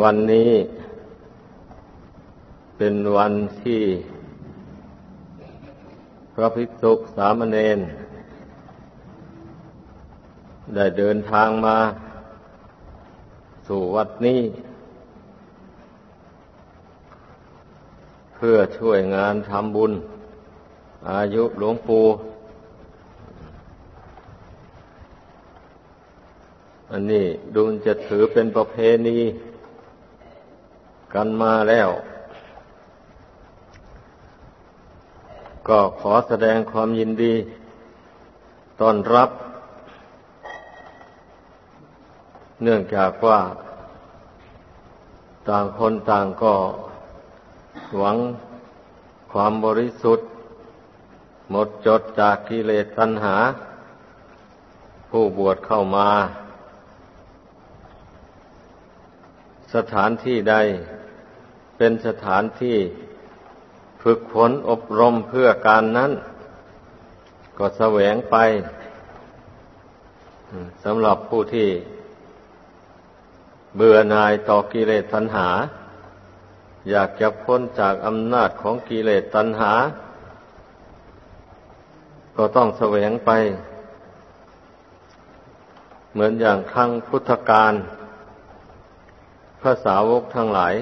วันนี้เป็นวันที่พระภิกษุสามเณรได้เดินทางมา สู่วัดนี้ เพื่อช่วยงานทำบุญ อายุหลวงปู่อันนี้ดูจะถือเป็นประเพณี กันมาแล้ว ก็ขอแสดงความยินดีต้อนรับ เนื่องจากว่า ต่างคนต่างก็หวังความบริสุทธิ์ หมดจดจากกิเลสตัณหา ผู้บวชเข้ามา สถานที่ใด เป็นสถานที่ฝึกฝนอบรมเพื่อการนั้น ก็แสวงไปสำหรับผู้ที่เบื่อหน่ายต่อกิเลสตัณหา อยากจะพ้นจากอำนาจของกิเลสตัณหา ก็ต้องแสวงไป เหมือนอย่างครั้งพุทธกาลพระสาวกทั้งหลาย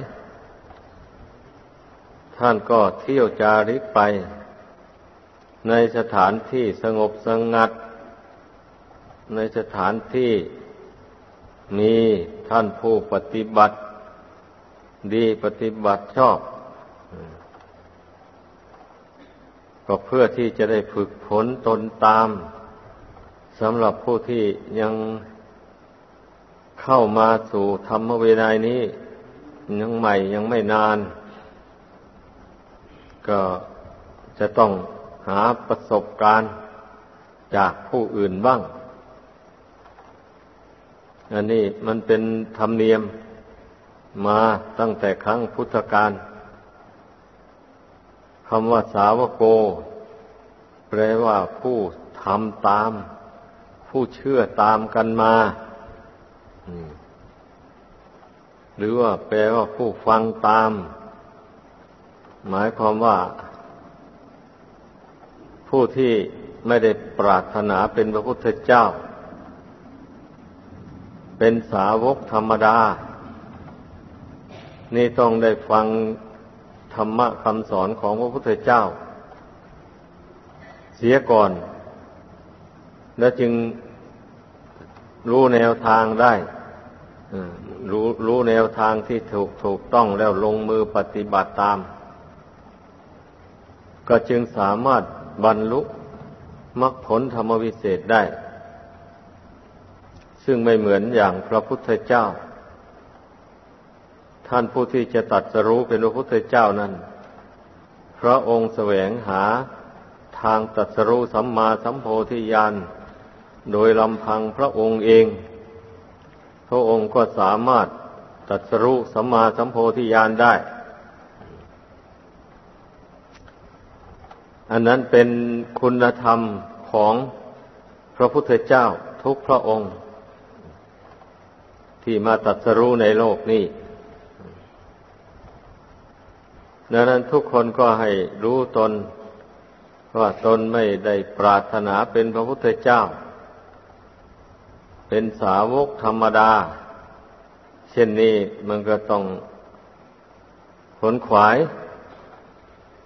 ท่านก็เที่ยวจาริกไป ในสถานที่สงบสงัด ในสถานที่มีท่านผู้ปฏิบัติ ดีปฏิบัติชอบ ก็เพื่อที่จะได้ฝึกฝนตนตามสำหรับผู้ที่ยังเข้ามาสู่ธรรมเวไนนี้ ยังใหม่ยังไม่นาน ก็จะต้องหาประสบการณ์จากผู้อื่นบ้าง อันนี้มันเป็นธรรมเนียมมาตั้งแต่ครั้งพุทธกาลคำว่าสาวโก แปลว่าผู้ทำตาม ผู้เชื่อตามกันมา หรือว่าแปลว่าผู้ฟังตาม หมายความว่า ผู้ที่ไม่ได้ปรารถนาเป็นพระพุทธเจ้า เป็นสาวกธรรมดา นี่ต้องได้ฟังธรรมะคำสอนของพระพุทธเจ้า เสียก่อน แล้วจึงรู้แนวทางได้รู้รู้แนวทางที่ถูกถูกต้องแล้วลงมือปฏิบัติตาม ก็จึงสามารถบรรลุมรรคผลธรรมวิเศษได้ ซึ่งไม่เหมือนอย่างพระพุทธเจ้า ท่านผู้ที่จะตัดสรู้เป็นพระพุทธเจ้านั้น พระองค์แสวงหาทางตัดสรู้สัมมาสัมโพธิญาณโดยลำพังพระองค์เอง พระองค์ก็สามารถตัดสรู้สัมมาสัมโพธิญาณได้ อันนั้นเป็นคุณธรรมของพระพุทธเจ้าทุกพระองค์ ที่มาตัดสรู้ในโลกนี้ดังนั้นทุกคนก็ให้รู้ตน ว่าตนไม่ได้ปรารถนาเป็นพระพุทธเจ้า เป็นสาวกธรรมดา เช่นนี้มันก็ต้องขนขวาย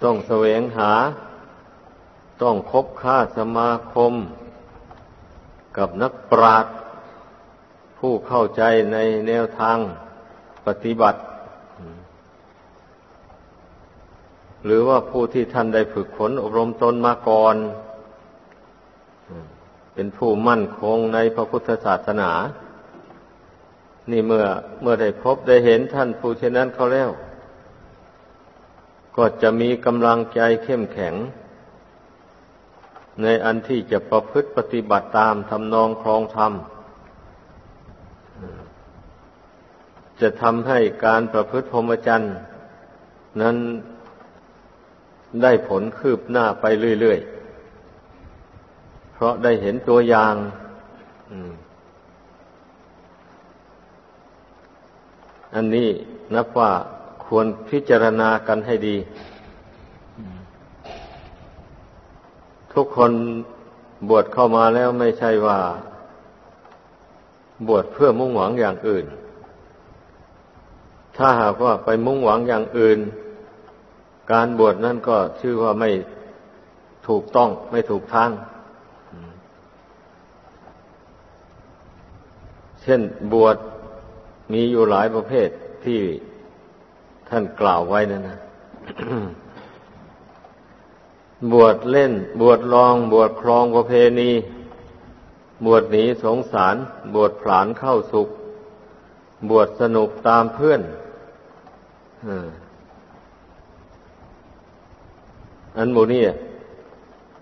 ต้องแสวงหา ต้องคบค้าสมาคม กับนักปราชญ์ผู้เข้าใจในแนวทางปฏิบัติ หรือว่าผู้ที่ท่านได้ฝึกฝนอบรมตนมาก่อน เป็นผู้มั่นคงในพระพุทธศาสนา นี่เมื่อเมื่อได้พบได้เห็นท่านผู้เช่นนั้นเขาแล้ว ก็จะมีกำลังใจเข้มแข็ง ในอันที่จะประพฤติปฏิบัติตามทำนองครองธรรมจะทำให้การประพฤติพรหมจรรย์นั้นได้ผลคืบหน้าไปเรื่อยๆ เพราะได้เห็นตัวอย่างอันนี้นับว่าควรพิจารณากันให้ดี ทุกคนบวชเข้ามาแล้วไม่ใช่ว่า บวชเพื่อมุ่งหวังอย่างอื่น ถ้าหากว่าไปมุ่งหวังอย่างอื่น การบวชนั่นก็ชื่อว่าไม่ถูกต้องไม่ถูกทางเช่นบวชมีอยู่หลายประเภทที่ท่านกล่าวไว้นั่นนะ บวชเล่น บวชลอง บวชครองประเพณี บวชหนีสงสาร บวชผลานเข้าสุข บวชสนุกตามเพื่อนอันโมนี่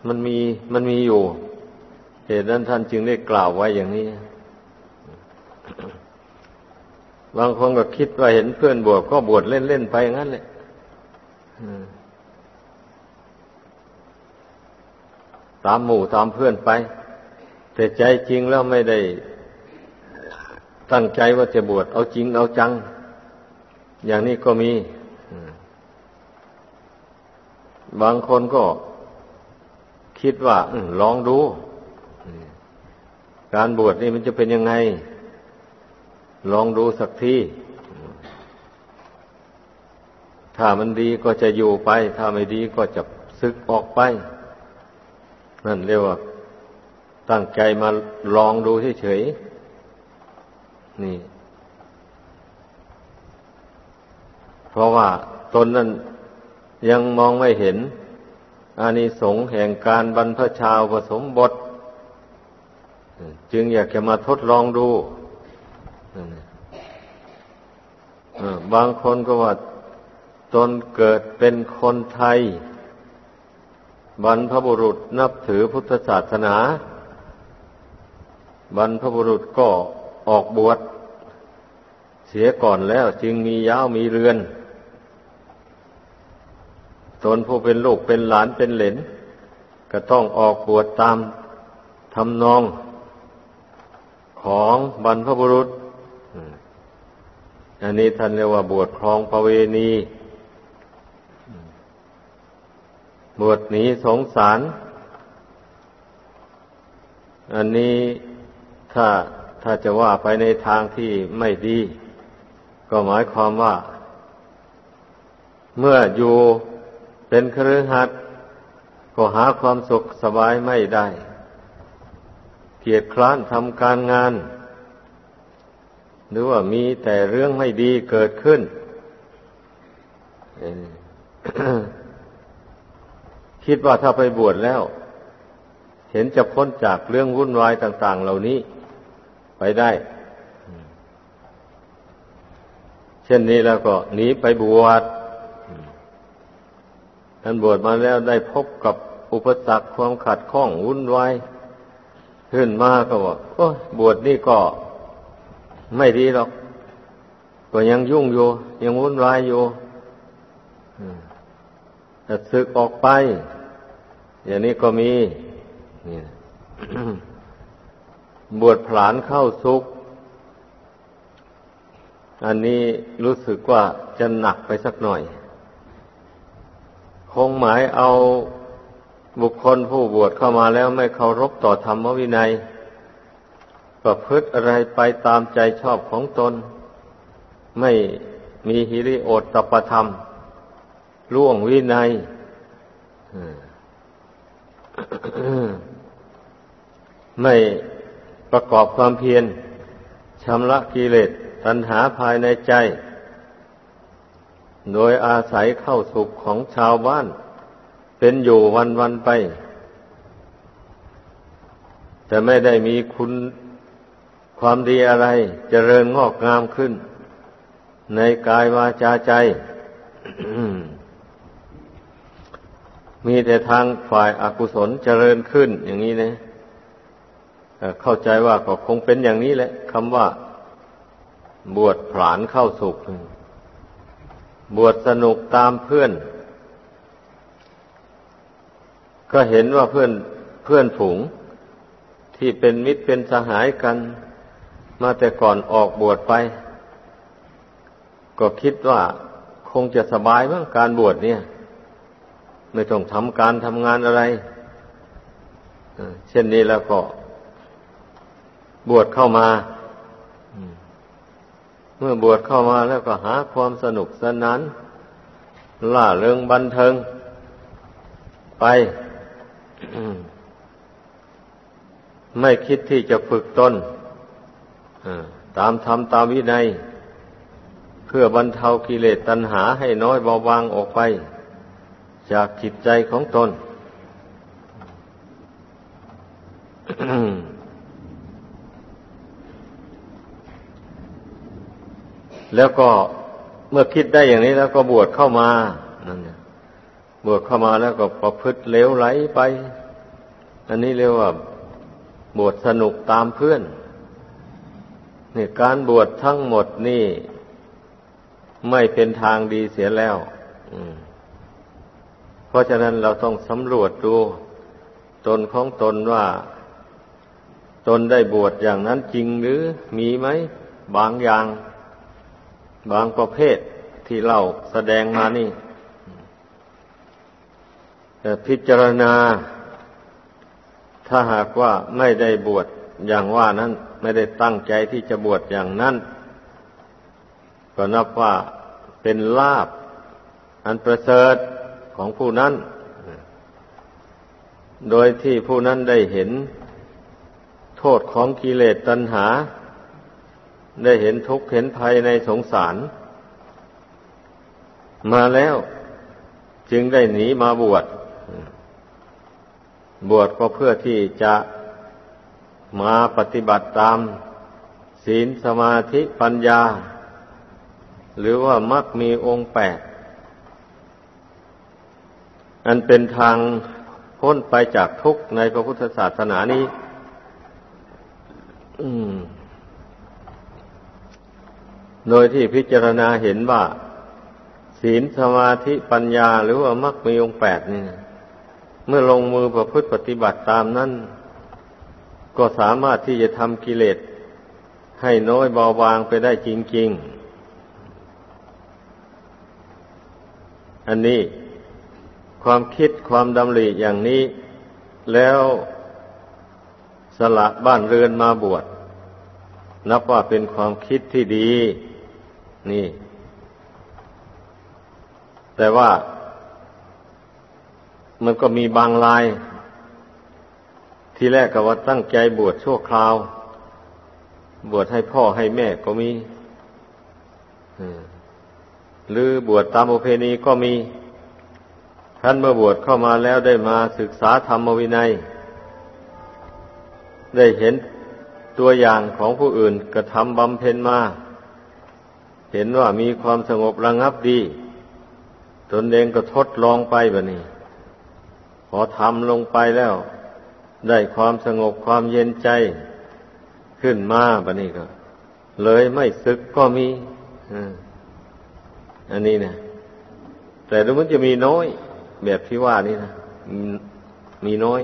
มันมีมันมีอยู่ เหตุนั้นท่านจึงได้กล่าวไว้อย่างนี้ บางคนก็คิดว่าเห็นเพื่อนบวชก็บวชเล่นๆไปอย่างนั้นแหละ ตามหมู่ตามเพื่อนไป แต่ใจจริงแล้วไม่ได้ตั้งใจว่าจะบวชเอาจริงเอาจัง อย่างนี้ก็มี บางคนก็คิดว่าลองดู การบวชนี่มันจะเป็นยังไง ลองดูสักทีถ้ามันดีก็จะอยู่ไป ถ้าไม่ดีก็จะซึกออกไป นั่นเรียกว่า ตั้งใจมาลองดูเฉยๆนี่ เพราะว่าตนนั้นยังมองไม่เห็นอานิสงส์แห่งการบรรพชาผสมบท จึงอยากจะมาทดลองดูบางคนก็ว่าตนเกิดเป็นคนไทย บรรพบุรุษนับถือพุทธศาสนา บรรพบุรุษก็ออกบวชเสียก่อนแล้วจึงมีย้าวมีเรือน ตนผู้เป็นลูกเป็นหลานเป็นเหลน ก็ต้องออกบวชตามทำนองของบรรพบุรุษ อันนี้ท่านเรียกว่าบวชครองประเวณี บวชหนีสงสาร อันนี้ถ้าถ้าจะว่าไปในทางที่ไม่ดี ก็หมายความว่า เมื่ออยู่เป็นครือขัดก็หาความสุขสบายไม่ได้ เกียรติคร้านทำการงาน หรือว่ามีแต่เรื่องไม่ดีเกิดขึ้น คิดว่าถ้าไปบวชแล้ว เห็นจะพ้นจากเรื่องวุ่นวายต่าง ๆ เหล่านี้ไปได้ เช่นนี้แล้วก็หนีไปบวชท่านบวชมาแล้วได้พบกับอุปสรรคความขัดข้องวุ่นวายขึ้นมาก็บอกโอ้บวชนี่ก็ไม่ดีหรอก ก็ยังยุ่งอยู่ ยังวุ่นวายอยู่แต่ศึกออกไป อย่างนี้ก็มีบวชผลานเข้าสุก อันนี้รู้สึกว่าจะหนักไปสักหน่อย คงหมายเอาบุคคลผู้บวชเข้ามาแล้วไม่เคารพต่อธรรมวินัย ประพฤติอะไรไปตามใจชอบของตน ไม่มีฮิริโอตตปธรรมล่วงวินัย ไม่ประกอบความเพียรชำระกิเลสตัณหาภายในใจ โดยอาศัยเข้าสุขของชาวบ้าน เป็นอยู่วันวันไป แต่ไม่ได้มีคุณความดีอะไรจเจริญงอกงามขึ้น ในกายวาจาใจ มีแต่ทางฝ่ายอากุศลเจริญขึ้นอย่างนี้นะเข้าใจว่าก็คงเป็นอย่างนี้แหละคำว่า บวชผลานเข้าสุข บวชสนุกตามเพื่อน ก็เห็นว่าเพื่อนเพื่อนผงที่เป็นมิตรเป็นสหายกัน มาแต่ก่อนออกบวชไป ก็คิดว่าคงจะสบายเมั้งการบวชเนี่ย ไม่ต้องทำการทำงานอะไรเช่นนี้แล้วก็ บวชเข้ามาเมื่อบวชเข้ามาแล้วก็หาความสนุกสนานล่าเริงบันเทิง ไป ไม่คิดที่จะฝึกตนตามธรรมตามวินัย เพื่อบรรเทากิเลสตัณหาให้น้อยเบาบางออกไป จากจิตใจของตน แล้วก็เมื่อคิดได้อย่างนี้แล้วก็บวชเข้ามานั่นบวชเข้ามาแล้วก็ประพฤติเลวไหลไป อันนี้เรียกว่า บวชสนุกตามเพื่อนนี่การบวชทั้งหมดนี่ ไม่เป็นทางดีเสียแล้วเพ ราะฉะนั้นเราต้องสำรวจดูตนของตนว่า ตนได้บวชอย่างนั้นจริงหรือมีไหม บางอย่าง บางประเภทที่เราแสดงมานี่แต่พิจารณา ถ้าหากว่าไม่ได้บวชอย่างว่านั้น ไม่ได้ตั้งใจที่จะบวชอย่างนั้น ก็นับว่าเป็นลาบ อันประเสริฐ ของผู้นั้น โดยที่ผู้นั้นได้เห็นโทษของกิเลสตัณหา ได้เห็นทุกข์เห็นภัยในสงสาร มาแล้วจึงได้หนีมาบวช บวชก็เพื่อที่จะมาปฏิบัติตามศีลสมาธิปัญญา หรือว่ามักมีองค์แปด อันเป็นทางพ้นไปจากทุกข์ในพระพุทธศาสนานี้ โดยที่พิจารณาเห็นว่า ศีลสมาธิปัญญาหรือว่ามักมีองแปดนี่เมื่อลงมือประพฤติปฏิบัติตามนั้น ก็สามารถที่จะทำกิเลสให้น้อยเบาบางไปได้จริง ๆ อันนี้ ความคิดความดำริอย่างนี้ แล้วสละบ้านเรือนมาบวชนับว่าเป็นความคิดที่ดี นี่ แต่ว่า มันก็มีบางลาย ที่แรกก็ว่าตั้งใจบวชชั่วคราว บวชให้พ่อให้แม่ก็มีหรือบวชตามประเพณีก็มี ท่านเมื่อบวชเข้ามาแล้วได้มาศึกษาธรรมวินัย ได้เห็นตัวอย่างของผู้อื่นกระทำบำเพ็ญมา เห็นว่ามีความสงบระงับดี ตนเองก็ทดลองไปแบบนี้ พอทำลงไปแล้ว ได้ความสงบความเย็นใจขึ้นมาแบะนี้ก็ เลยไม่ซึกก็มีอันนี้นะแต่ดูมันจะมีน้อย แบบที่ว่านี่นะมีน้อย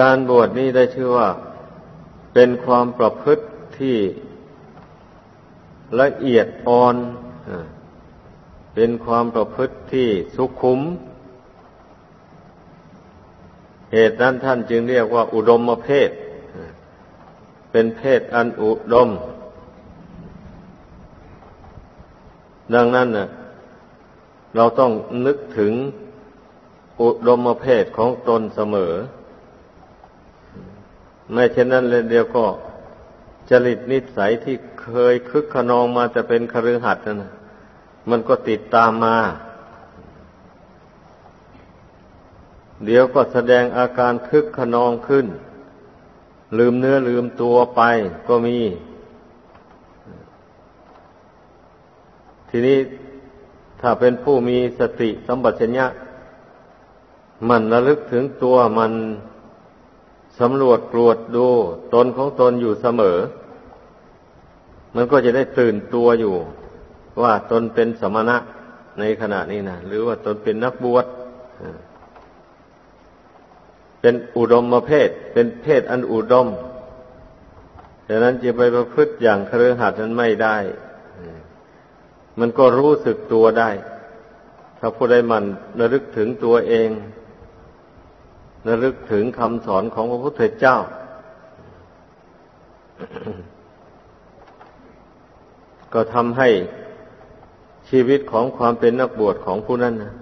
การบวชนี้ได้ชื่อว่า เป็นความประพฤติที่ละเอียดอ่อน เป็นความประพฤติที่สุขุม เหตุนั้นท่านจึงเรียกว่าอุดมเพศ เป็นเพศอันอุดม ดังนั้นน่ะเราต้องนึกถึงอุดมเพศของตนเสมอ ไม่เช่นนั้นเลยเดียวก็จริตนิสัยที่เคยคึกขนองมาจะเป็นคฤหัสถ์นะมันก็ติดตามมา เดี๋ยวก็แสดงอาการคึกขนองขึ้น ลืมเนื้อลืมตัวไปก็มี ทีนี้ถ้าเป็นผู้มีสติสัมปชัญญะ มันระลึกถึงตัวมันสำรวจตรวจดูตนของตนอยู่เสมอ มันก็จะได้ตื่นตัวอยู่ ว่าตนเป็นสมณะในขณะนี้นะหรือว่าตนเป็นนักบวชเป็นอุดมมาเพศ เป็นเพศอันอุดมดังนั้นจะไปประพฤติอย่างเครือขัดนั้นไม่ได้ มันก็รู้สึกตัวได้ ถ้าผู้ใดมันระลึกถึงตัวเองระลึกถึงคำสอนของพระพุทธเจ้า ก็ทำให้ชีวิตของความเป็นนักบวชของผู้นั้นนะ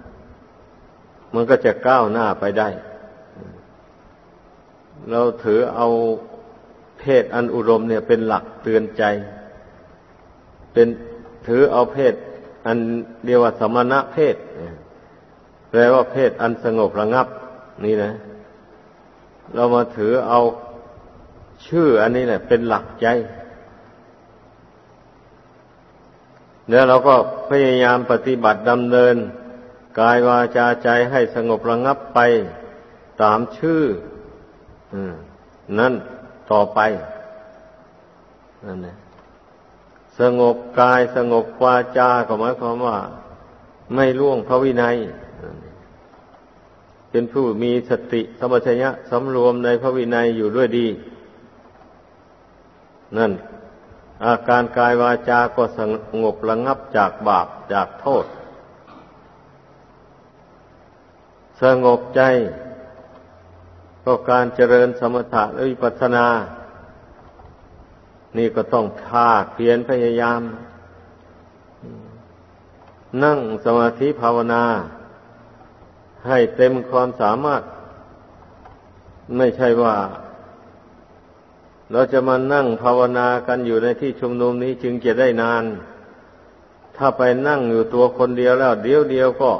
มันก็จะก้าวหน้าไปได้ เราถือเอาเพศอันอุดมเนี่ยเป็นหลักเตือนใจ เป็น ถือเอาเพศ อันเรียกว่าสมณะเพศแปลว่าเพศอันสงบระงับ นี่นะ เรามาถือเอาชื่ออันนี้แหละ เป็นหลักใจแล้วเราก็พยายามปฏิบัติดำเนิน กายวาจาใจให้สงบระงับไปตามชื่อนั่นต่อไปนั่นแหละ สงบกายสงบวาจาก็หมายความว่า ไม่ล่วงพระวินัย เป็นผู้มีสติสมัชยะสำรวมในพระวินัยอยู่ด้วยดี นั่น อาการกายวาจาก็สงบระงับจากบาปจากโทษ สงบใจก็การเจริญสมถะและวิปัสสนา นี่ก็ต้องภาคเพียรพยายาม นั่งสมาธิภาวนา ให้เต็มความสามารถ ไม่ใช่ว่า เราจะมานั่งภาวนากันอยู่ในที่ชุมนุมนี้จึงจะได้นาน ถ้าไปนั่งอยู่ตัวคนเดียวแล้ว เดียวเดียวก็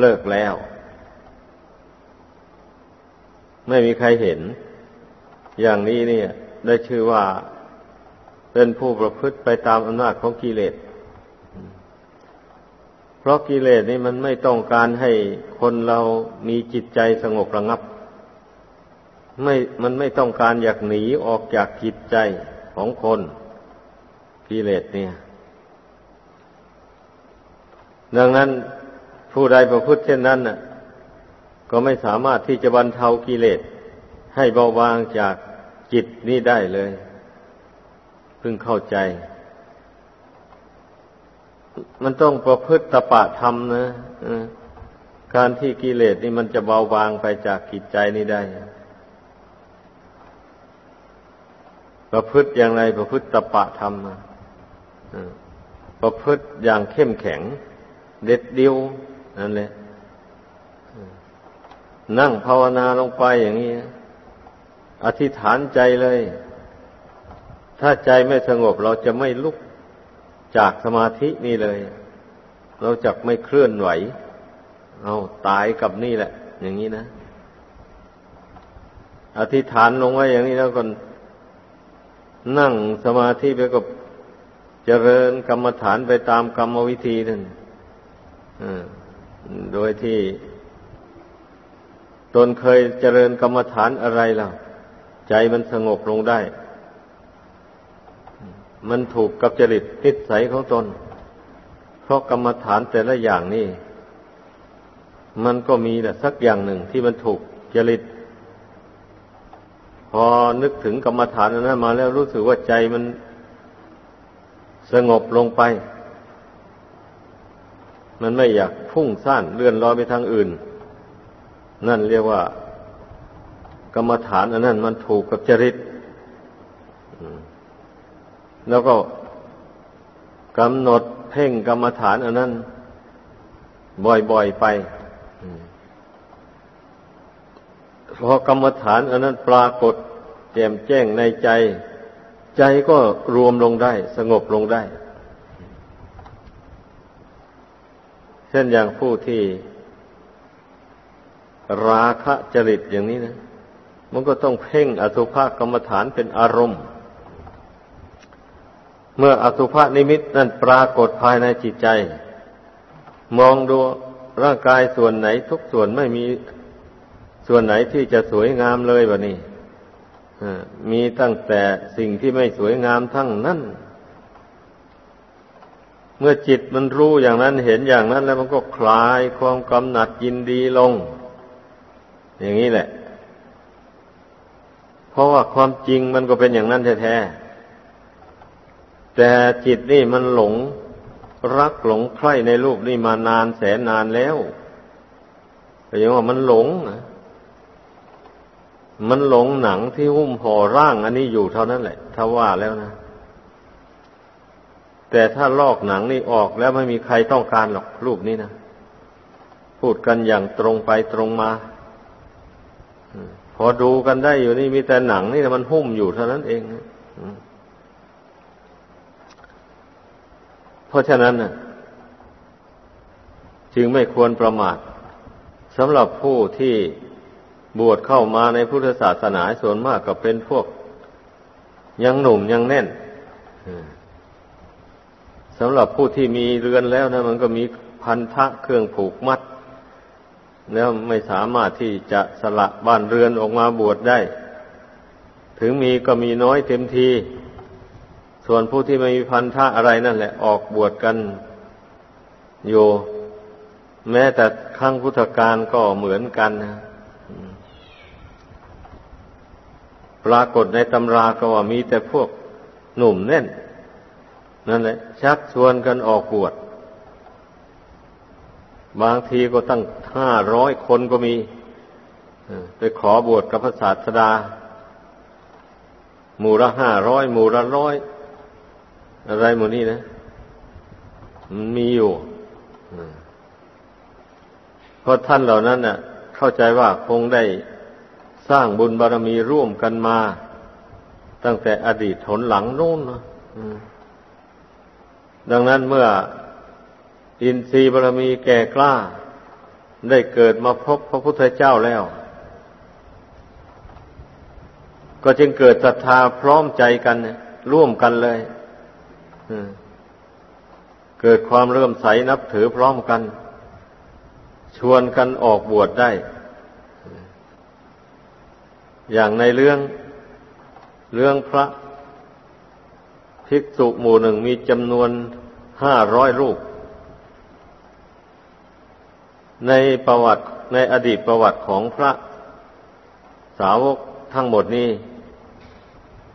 เลิกแล้ว ไม่มีใครเห็น อย่างนี้เนี่ย ได้ชื่อว่า เป็นผู้ประพฤติไปตามอำนาจของกิเลส เพราะกิเลสนี่มันไม่ต้องการให้คนเรามีจิตใจสงบระงับ ไม่มันไม่ต้องการอยากหนีออกจากจิตใจของคนกิเลสเนี่ย ดังนั้นผู้ใดประพฤติเช่นนั้นน่ะ ก็ไม่สามารถที่จะบรรเทากิเลสให้เบาบางจากจิตนี้ได้เลย พิ่งเข้าใจ มันต้องประพฤติตปะธรรมนะการที่กิเลสนี่มันจะเบาบางไปจากจิตใจนี้ได้ ประพฤติอย่างไรประพฤติตปะธรรมประพฤติอย่างเข้มแข็ง เด็ดเดียวนั่นแหละนั่งภาวนาลงไปอย่างนี้ อธิษฐานใจเลย ถ้าใจไม่สงบเราจะไม่ลุกจากสมาธินี่เลย เราจะไม่เคลื่อนไหว เอาตายกับนี่แหละ อย่างนี้นะอธิษฐานลงไว้อย่างนี้แล้วก็นั่งสมาธิไปก็เจริญกรรมฐานไปตามกรรมวิธีนั่นโดยที่ ตนเคยเจริญกรรมฐานอะไรล่ะใจมันสงบลงได้ มันถูกกับจริตนิสัยของตน เพราะกรรมฐานแต่ละอย่างนี่ มันก็มีแต่สักอย่างหนึ่งที่มันถูกจริต พอนึกถึงกรรมฐานนั้นมาแล้วรู้สึกว่าใจมันสงบลงไป มันไม่อยากพุ่งซ่านเลื่อนลอยไปทางอื่น นั่นเรียกว่า กรรมฐานอันนั้นมันถูกกับจริต แล้วก็กำหนดเพ่งกรรมฐานอันนั้น บ่อยๆไปพอกรรมฐานอันนั้นปรากฏแจ่มแจ้งในใจ ใจก็รวมลงได้ สงบลงได้ เช่นอย่างผู้ที่ ราคะจริตอย่างนี้นะ มันก็ต้องเพ่งอสุภกรรมฐานเป็นอารมณ์ เมื่ออสุภนิมิตนั่นปรากฏภายในจิตใจ มองดูร่างกายส่วนไหนทุกส่วนไม่มีส่วนไหนที่จะสวยงามเลยแบบนี้มีตั้งแต่สิ่งที่ไม่สวยงามทั้งนั้น เมื่อจิตมันรู้อย่างนั้นเห็นอย่างนั้น แล้วมันก็คลายความกำหนัดยินดีลง อย่างนี้แหละ เพราะว่าความจริงมันก็เป็นอย่างนั้นแท้ แต่จิตนี่มันหลงรักหลงใคร่ในรูปนี่มานานแสนนานแล้วแต่ยังว่ามันหลงนะมันหลงหนังที่หุ้มห่อร่างอันนี้อยู่เท่านั้นแหละถ้าว่าแล้วนะ แต่ถ้าลอกหนังนี่ออกแล้วไม่มีใครต้องการหรอกรูปนี้นะพูดกันอย่างตรงไปตรงมาพอดูกันได้อยู่นี่มีแต่หนังนี่แต่มันหุ้มอยู่เท่านั้นเองเพ ราะฉะนั้นจึงไม่ควรประมาทสำหรับผู้ที่บวชเข้ามาในพุทธศาสนาส่วนมากก็เป็นพวก ยังหนุ่มยังแน่นสำหรับผู้ที่มีเรือนแล้วนะ มันก็มีพันธะเครื่องผูกมัด แล้วไม่สามารถที่จะสละบ้านเรือนออกมาบวชได้ ถึงมีก็มีน้อยเต็มที ส่วนผู้ที่ไม่มีพันธะอะไรนั่นแหละ ออกบวชกันอยู่แม้แต่ครั้งพุทธกาลก็เหมือนกันนะปรากฏในตำราก็ว่ามีแต่พวกหนุ่มแน่น นั่นแหละ ชักชวนกันออกบวชบางทีก็ตั้งห้าร้อยคนก็มีไปขอบวชกับพระศาสดาหมู่ละห้าร้อยหมู่ละร้อย อะไรหมู่นี้นะ มันมีอยู่เพราะท่านเหล่านั้นน่ะ เข้าใจว่าคงได้สร้างบุญบารรมีร่วมกันมา ตั้งแต่อดีตถนหลังโนู่นนะดังนั้นเมื่ออินทรีย์บารรมีแก่กล้า ได้เกิดมาพบพระพุทธเจ้าแล้ว ก็จึงเกิดศรัทธาพร้อมใจกัน ร่วมกันเลย เกิดความเริ่มใสนับถือพร้อมกัน ชวนกันออกบวชได้ อย่างในเรื่องเรื่องพระภิกษุหมู่หนึ่งมีจำนวนห้าร้อยรูป ในประวัติในอดีตประวัติของพระสาวกทั้งหมดนี้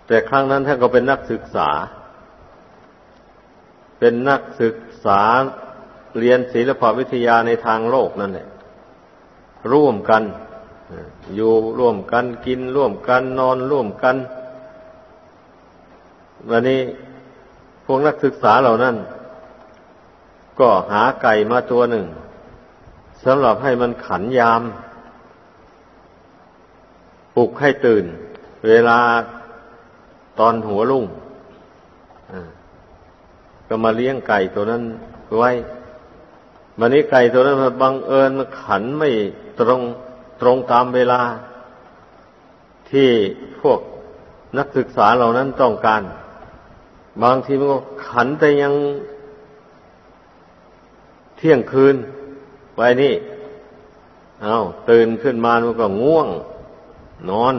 แต่ครั้งนั้นท่านก็เป็นนักศึกษา เป็นนักศึกษาเรียนศิลปวิทยาในทางโลกนั่นแหละร่วมกัน อยู่ร่วมกันกินร่วมกันนอนร่วมกัน วันนี้พวกนักศึกษาเหล่านั้น ก็หาไก่มาตัวหนึ่งสำหรับให้มันขันยาม ปลุกให้ตื่น เวลาตอนหัวลุ่ง ก็มาเลี้ยงไก่ตัวนั้นไว้วันนี้ไก่ตัวนั้นมันบังเอิญมันขันไม่ตรงตรงตามเวลา ที่พวกนักศึกษาเหล่านั้นต้องการ บางทีมันก็ขันแต่ยังเที่ยงคืนไว้นี่ เอาตื่นขึ้นมามันก็ง่วง นอน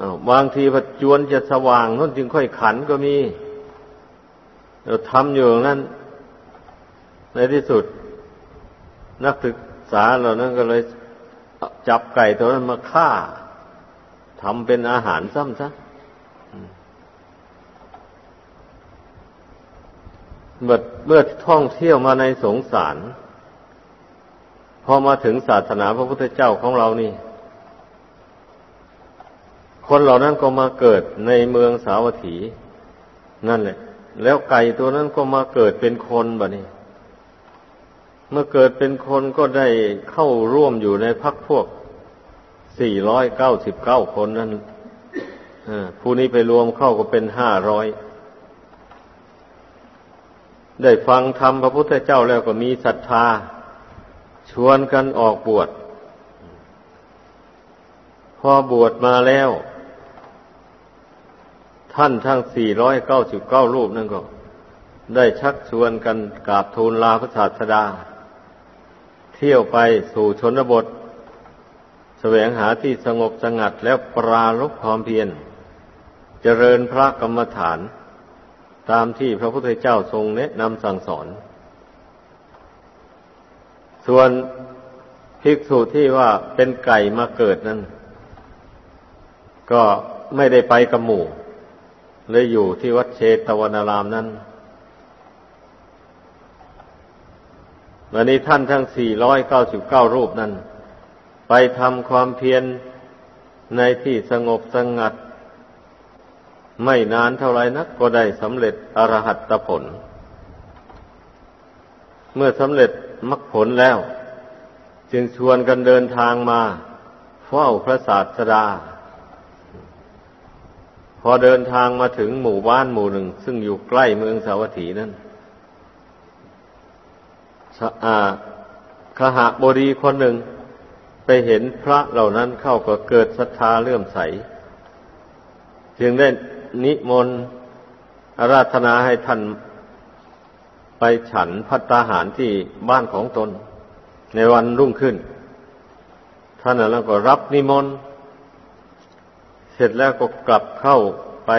อาบางทีพัจวนจะสว่างนั่นจึงค่อยขันก็มี เราทำอยู่นั้น ในที่สุด นักศึกษาเหล่านั้นก็เลยจับไก่ตัวนั้นมาฆ่าทำเป็นอาหารซ้ำซะเมื่อเมื่อท่องเที่ยวมาในสงสาร พอมาถึงศาสนาพระพุทธเจ้าของเรานี่ คนเหล่านั้นก็มาเกิดในเมืองสาวัตถี นั่นแหละ แล้วไก่ตัวนั้นก็มาเกิดเป็นคนบะนี่เมื่อเกิดเป็นคนก็ได้เข้าร่วมอยู่ในพักพวก 499 คนนั้นผู้นี้ไปรวมเข้าก็เป็น 500 ได้ฟังธรรมพระพุทธเจ้าแล้วก็มีศรัทธา ชวนกันออกบวช พอบวชมาแล้ว ท่านทั้ง 499 รูปนั่นก็ ได้ชักชวนกันกราบทูลลาพระศาสดา เที่ยวไปสู่ชนบท แสวงหาที่สงบสงัดแล้วปราลบความเพียร เจริญพระกรรมฐาน ตามที่พระพุทธเจ้าทรงแนะนำสั่งสอน ส่วนภิกษุที่ว่าเป็นไก่มาเกิดนั้น ก็ไม่ได้ไปกับหมู่ เลยอยู่ที่วัดเชตวนารามนั้นวันนี้ท่านทั้ง 499 รูปนั้น ไปทำความเพียรในที่สงบสงัด ไม่นานเท่าไรนักก็ได้สำเร็จอรหัตผล เมื่อสำเร็จมรรคผลแล้ว จึงชวนกันเดินทางมา เฝ้าพระศาสดาพ อเดินทางมาถึงหมู่บ้านหมู่หนึ่ง ซึ่งอยู่ใกล้เมืองสาวัตถีนั้นขหาบดีคนหนึ่ง ไปเห็นพระเหล่านั้นเข้าก็เกิดศรัทธาเลื่อมใส จึงได้นิมนต์อาราธนาให้ท่านไปฉันพัตตาหารที่บ้านของตน ในวันรุ่งขึ้น ท่านนั้นก็รับนิมนต์ เสร็จแล้วก็กลับเข้าไป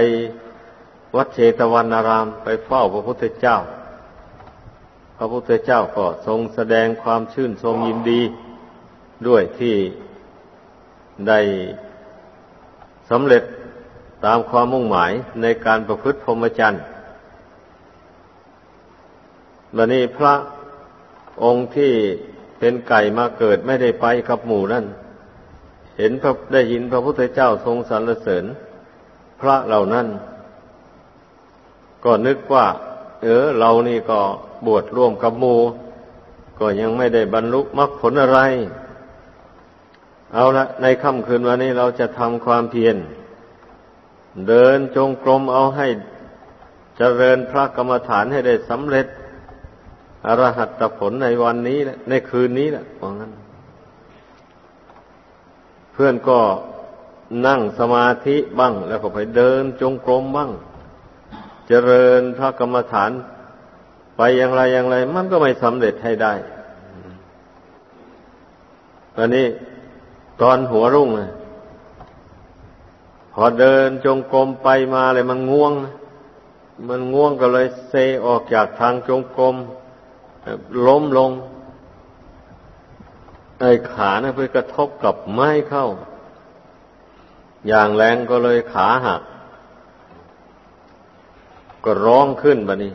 วัดเชตวันนารามไปเฝ้าพระพุทธเจ้า พระพุทธเจ้าก็ทรงแสดงความชื่นชมยินดี ด้วยที่ได้สำเร็จตามความมุ่งหมายในการประพฤติพรหมจรรย์บันนี้พระองค์ที่เป็นไก่มาเกิดไม่ได้ไปกับหมู่นั่น เห็นพระได้ยินพระพุทธเจ้าทรงสรรเสริญ พระเหล่านั้น ก็นึกว่า เออ เรานี่ก็บวชร่วมกับมูก็ยังไม่ได้บรรลุมรรคผลอะไร เอาละในค่ำคืนวันนี้เราจะทำความเพียร เดินจงกรมเอาให้เจริญพระกรรมฐานให้ได้สำเร็จอรหัตผลในวันนี้ ในคืนนี้แหละว่างั้น พื่อนก็นั่งสมาธิบ้าง แล้วก็ไปเดินจงกรมบ้าง เจริญพระกรรมฐาน ไปอย่างไรอย่างไร มันก็ไม่สำเร็จให้ได้วันนี้ตอนหัวรุ่งพอเดินจงกรมไปมาเลยมันง่วง มันง่วงก็เลยเซออกจากทางจงกรมล้มลง ไอ้ขานะไปกระทบกับไม้เข้า อย่างแรงก็เลยขาหัก ก็ร้องขึ้นบะนี้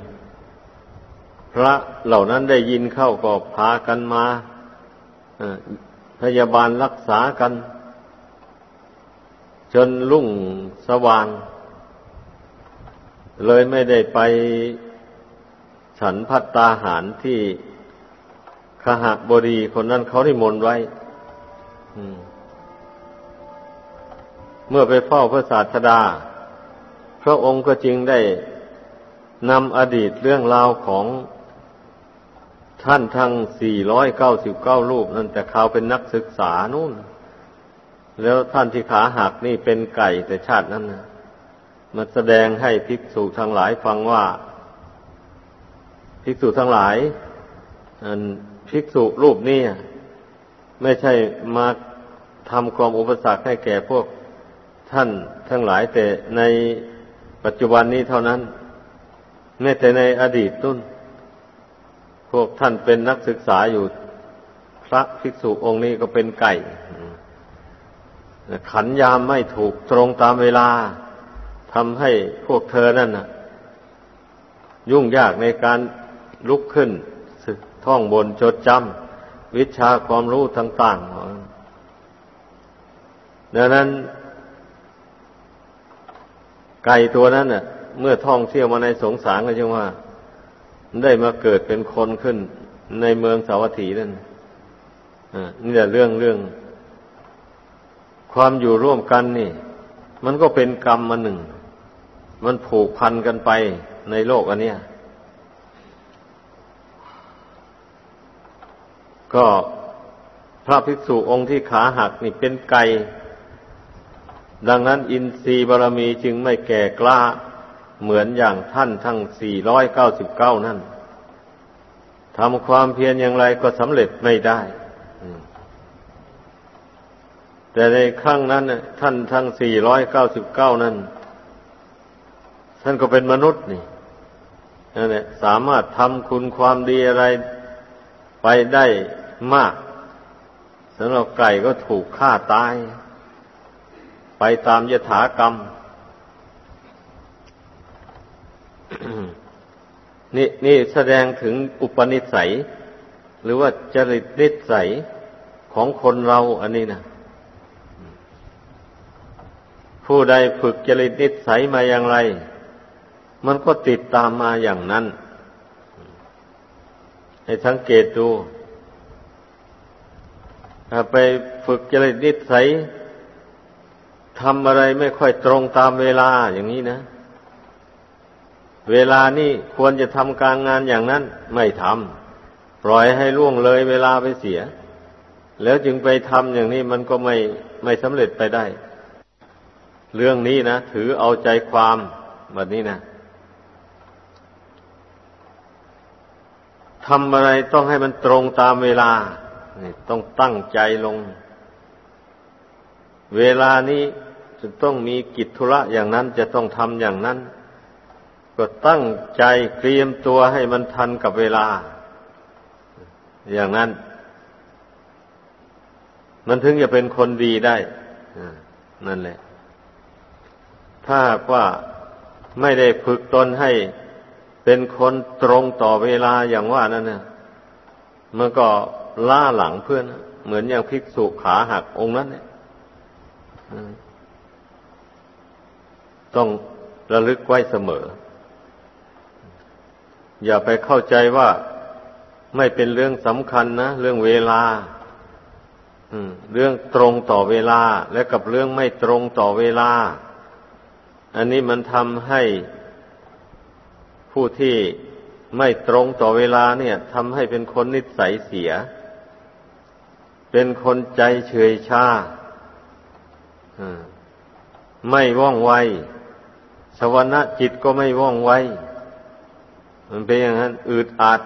พระเหล่านั้นได้ยินเข้าก็พากันมาพยาบาลรักษากัน จนรุ่งสว่าง เลยไม่ได้ไปฉันพัตตาหารที่ ขหบดีคนนั้นเขาได้มนไว้เมื่อไปเฝ้าพระศาสดา พระองค์ก็จึงได้นำอดีตเรื่องราวของท่านทั้งสี่ร้อยเก้าสิบเก้ารูปนั่นแต่เขาเป็นนักศึกษานู่น แล้วท่านที่ขาหักนี่เป็นไก่แต่ชาตินั้นนะมาแสดงให้ภิกษุทั้งหลายฟังว่า ภิกษุทั้งหลายอัน ภิกษุรูปนี้ไม่ใช่มาทำความอุปสรรคให้แก่พวกท่านทั้งหลายแต่ในปัจจุบันนี้เท่านั้นไม่แต่ในอดีตตุ้นพวกท่านเป็นนักศึกษาอยู่พระภิกษุองค์นี้ก็เป็นไก่ ขันยามไม่ถูกตรงตามเวลาทำให้พวกเธอนั่นนะยุ่งยากในการลุกขึ้น ท่องบนจดจำวิชาความรู้ต่างๆดังนั้น ไก่ตัวนั้นเน่ะ เมื่อท่องเที่ยวมาในสงสารก็จึงว่าได้มาเกิดเป็นคนขึ้นในเมืองสาวัตถีนั่นนี่แหละเรื่องเรื่อง ความอยู่ร่วมกันนี่ มันก็เป็นกรรมมาหนึ่ง มันผูกพันกันไปในโลกอันเนี้ย ก็พระภิกษุองค์ที่ขาหักนี่เป็นไก่ ดังนั้นอินทรีย์บารมีจึงไม่แก่กล้า เหมือนอย่างท่านทั้งสี่ร้อยเก้าสิบเก้านั่นทำความเพียรอย่างไรก็สำเร็จไม่ได้ แต่ในครั้งนั้นท่านทั้งสี่ร้อยเก้าสิบเก้านั้น ท่านก็เป็นมนุษย์นี่นั่นแหละสามารถทำคุณความดีอะไรไปได้ มากสำหรับไก่ก็ถูกฆ่าตาย ไปตามยถากรรม นี่นี่แสดงถึงอุปนิสัย หรือว่าจริตนิสัยของคนเราอันนี้นะผู้ใดฝึกจริตนิสัยมาอย่างไร มันก็ติดตามมาอย่างนั้น ให้สังเกตดู ถ้าไปฝึกจริตนิสัยทำอะไรไม่ค่อยตรงตามเวลาอย่างนี้นะ เวลานี่ควรจะทำการงานอย่างนั้น ไม่ทำปล่อยให้ล่วงเลยเวลาไปเสีย แล้วจึงไปทำอย่างนี้มันก็ไม่ไม่สำเร็จไปได้ เรื่องนี้นะถือเอาใจความแบบนี้นะทำอะไรต้องให้มันตรงตามเวลา ต้องตั้งใจลง เวลานี้จะต้องมีกิจธุระอย่างนั้นจะต้องทำอย่างนั้น ก็ตั้งใจเตรียมตัวให้มันทันกับเวลา อย่างนั้น มันถึงจะเป็นคนดีได้นั่นแหละ ถ้าว่าไม่ได้ฝึกตนให้เป็นคนตรงต่อเวลาอย่างว่านั่นเนะมันก็ ล่าหลังเพื่อน เหมือนอย่างภิกษุขาหักองค์นั้นเนี่ยต้องระลึกไว้เสมอ อย่าไปเข้าใจว่าไม่เป็นเรื่องสำคัญนะ เรื่องเวลาเรื่องตรงต่อเวลา และกับเรื่องไม่ตรงต่อเวลา อันนี้มันทำให้ผู้ที่ไม่ตรงต่อเวลาเนี่ยทำให้เป็นคนนิสัยเสีย เป็นคนใจเฉยชาไม่ว่องไว สวรรค์จิตก็ไม่ว่องไว มันเป็นอย่างนั้นอืดอัด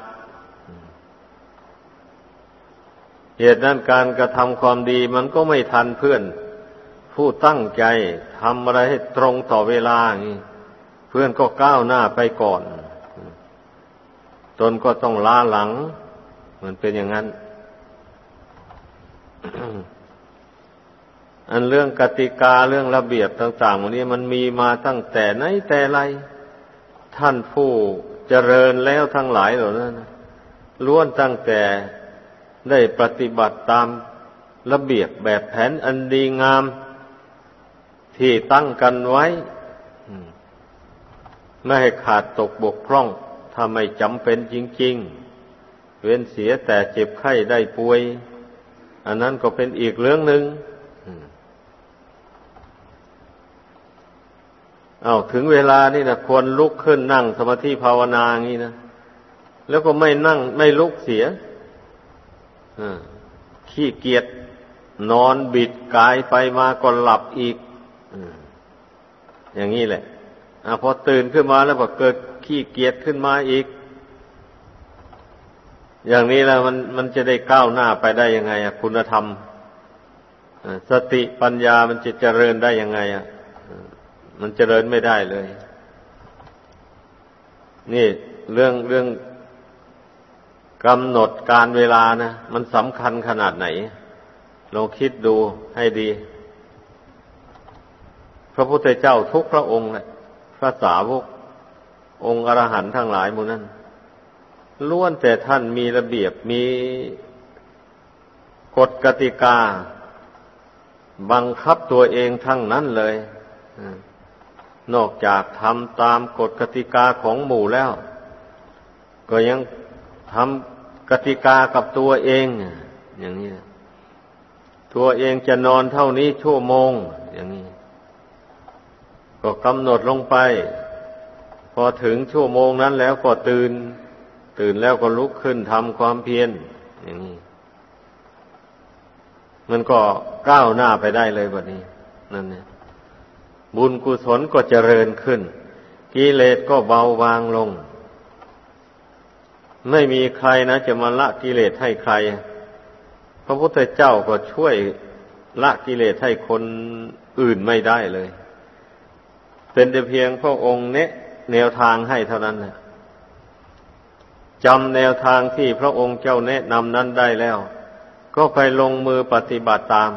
เหตุนั้นการกระทำความดีมันก็ไม่ทันเพื่อน ผู้ตั้งใจทำอะไรให้ตรงต่อเวลานี้เพื่อนก็ก้าวหน้าไปก่อน ตนก็ต้องล้าหลัง มันเป็นอย่างนั้น อันเรื่องกติกาเรื่องระเบียบต่างๆวันนี้มันมีมาตั้งแต่ไหนแต่ไร ท่านผู้เจริญแล้วทั้งหลายเหล่านั้นล้วนตั้งแต่ได้ปฏิบัติตามระเบียบแบบแผนอันดีงาม ที่ตั้งกันไว้ไม่ให้ขาดตกบกพร่องถ้าไม่จำเป็นจริง ๆ เว้นเสียแต่เจ็บไข้ได้ป่วย อันนั้นก็เป็นอีกเรื่องหนึ่งเอาถึงเวลานี่นะควรลุกขึ้นนั่งสมาธิภาวนาอย่างนี้นะแล้วก็ไม่นั่งไม่ลุกเสียขี้เกียจนอนบิดกายไปมาก็หลับอีกอย่างนี้แหละอพอตื่นขึ้นมาแล้วก็เกิดขี้เกียจขึ้นมาอีก อย่างนี้แล้วมันมันจะได้ก้าวหน้าไปได้ยังไงอะคุณธรรมสติปัญญามันจะเจริญได้ยังไงอะมันเจริญไม่ได้เลย นี่เรื่องเรื่องกำหนดการเวลานะมันสำคัญขนาดไหนลองคิดดูให้ดี พระพุทธเจ้าทุกพระองค์แหละพระสาวกองค์อรหันต์ทั้งหลายมูนั้น ล้วนแต่ท่านมีระเบียบมีกฎกติกา บังคับตัวเองทั้งนั้นเลยนอกจากทำตามกฎกติกาของหมู่แล้ว ก็ยังทำกติกากับตัวเอง อย่างนี้ตัวเองจะนอนเท่านี้ชั่วโมง อย่างนี้ ก็กำหนดลงไป พอถึงชั่วโมงนั้นแล้วก็ตื่น ตื่นแล้วก็ลุกขึ้นทำความเพียรอย่างนี้มันก็ก้าวหน้าไปได้เลยแบบนี้ นั่นเนี่ยบุญกุศลก็เจริญขึ้นกิเลสก็เบาบางลง ไม่มีใครนะจะมาละกิเลสให้ใคร พระพุทธเจ้าก็ช่วยละกิเลสให้คนอื่นไม่ได้เลย เป็นแต่เพียงพระองค์เนะแนวทางให้เท่านั้นนะ จำแนวทางที่พระองค์เจ้าแนะนำนั้นได้แล้ว ก็ไปลงมือปฏิบัติตาม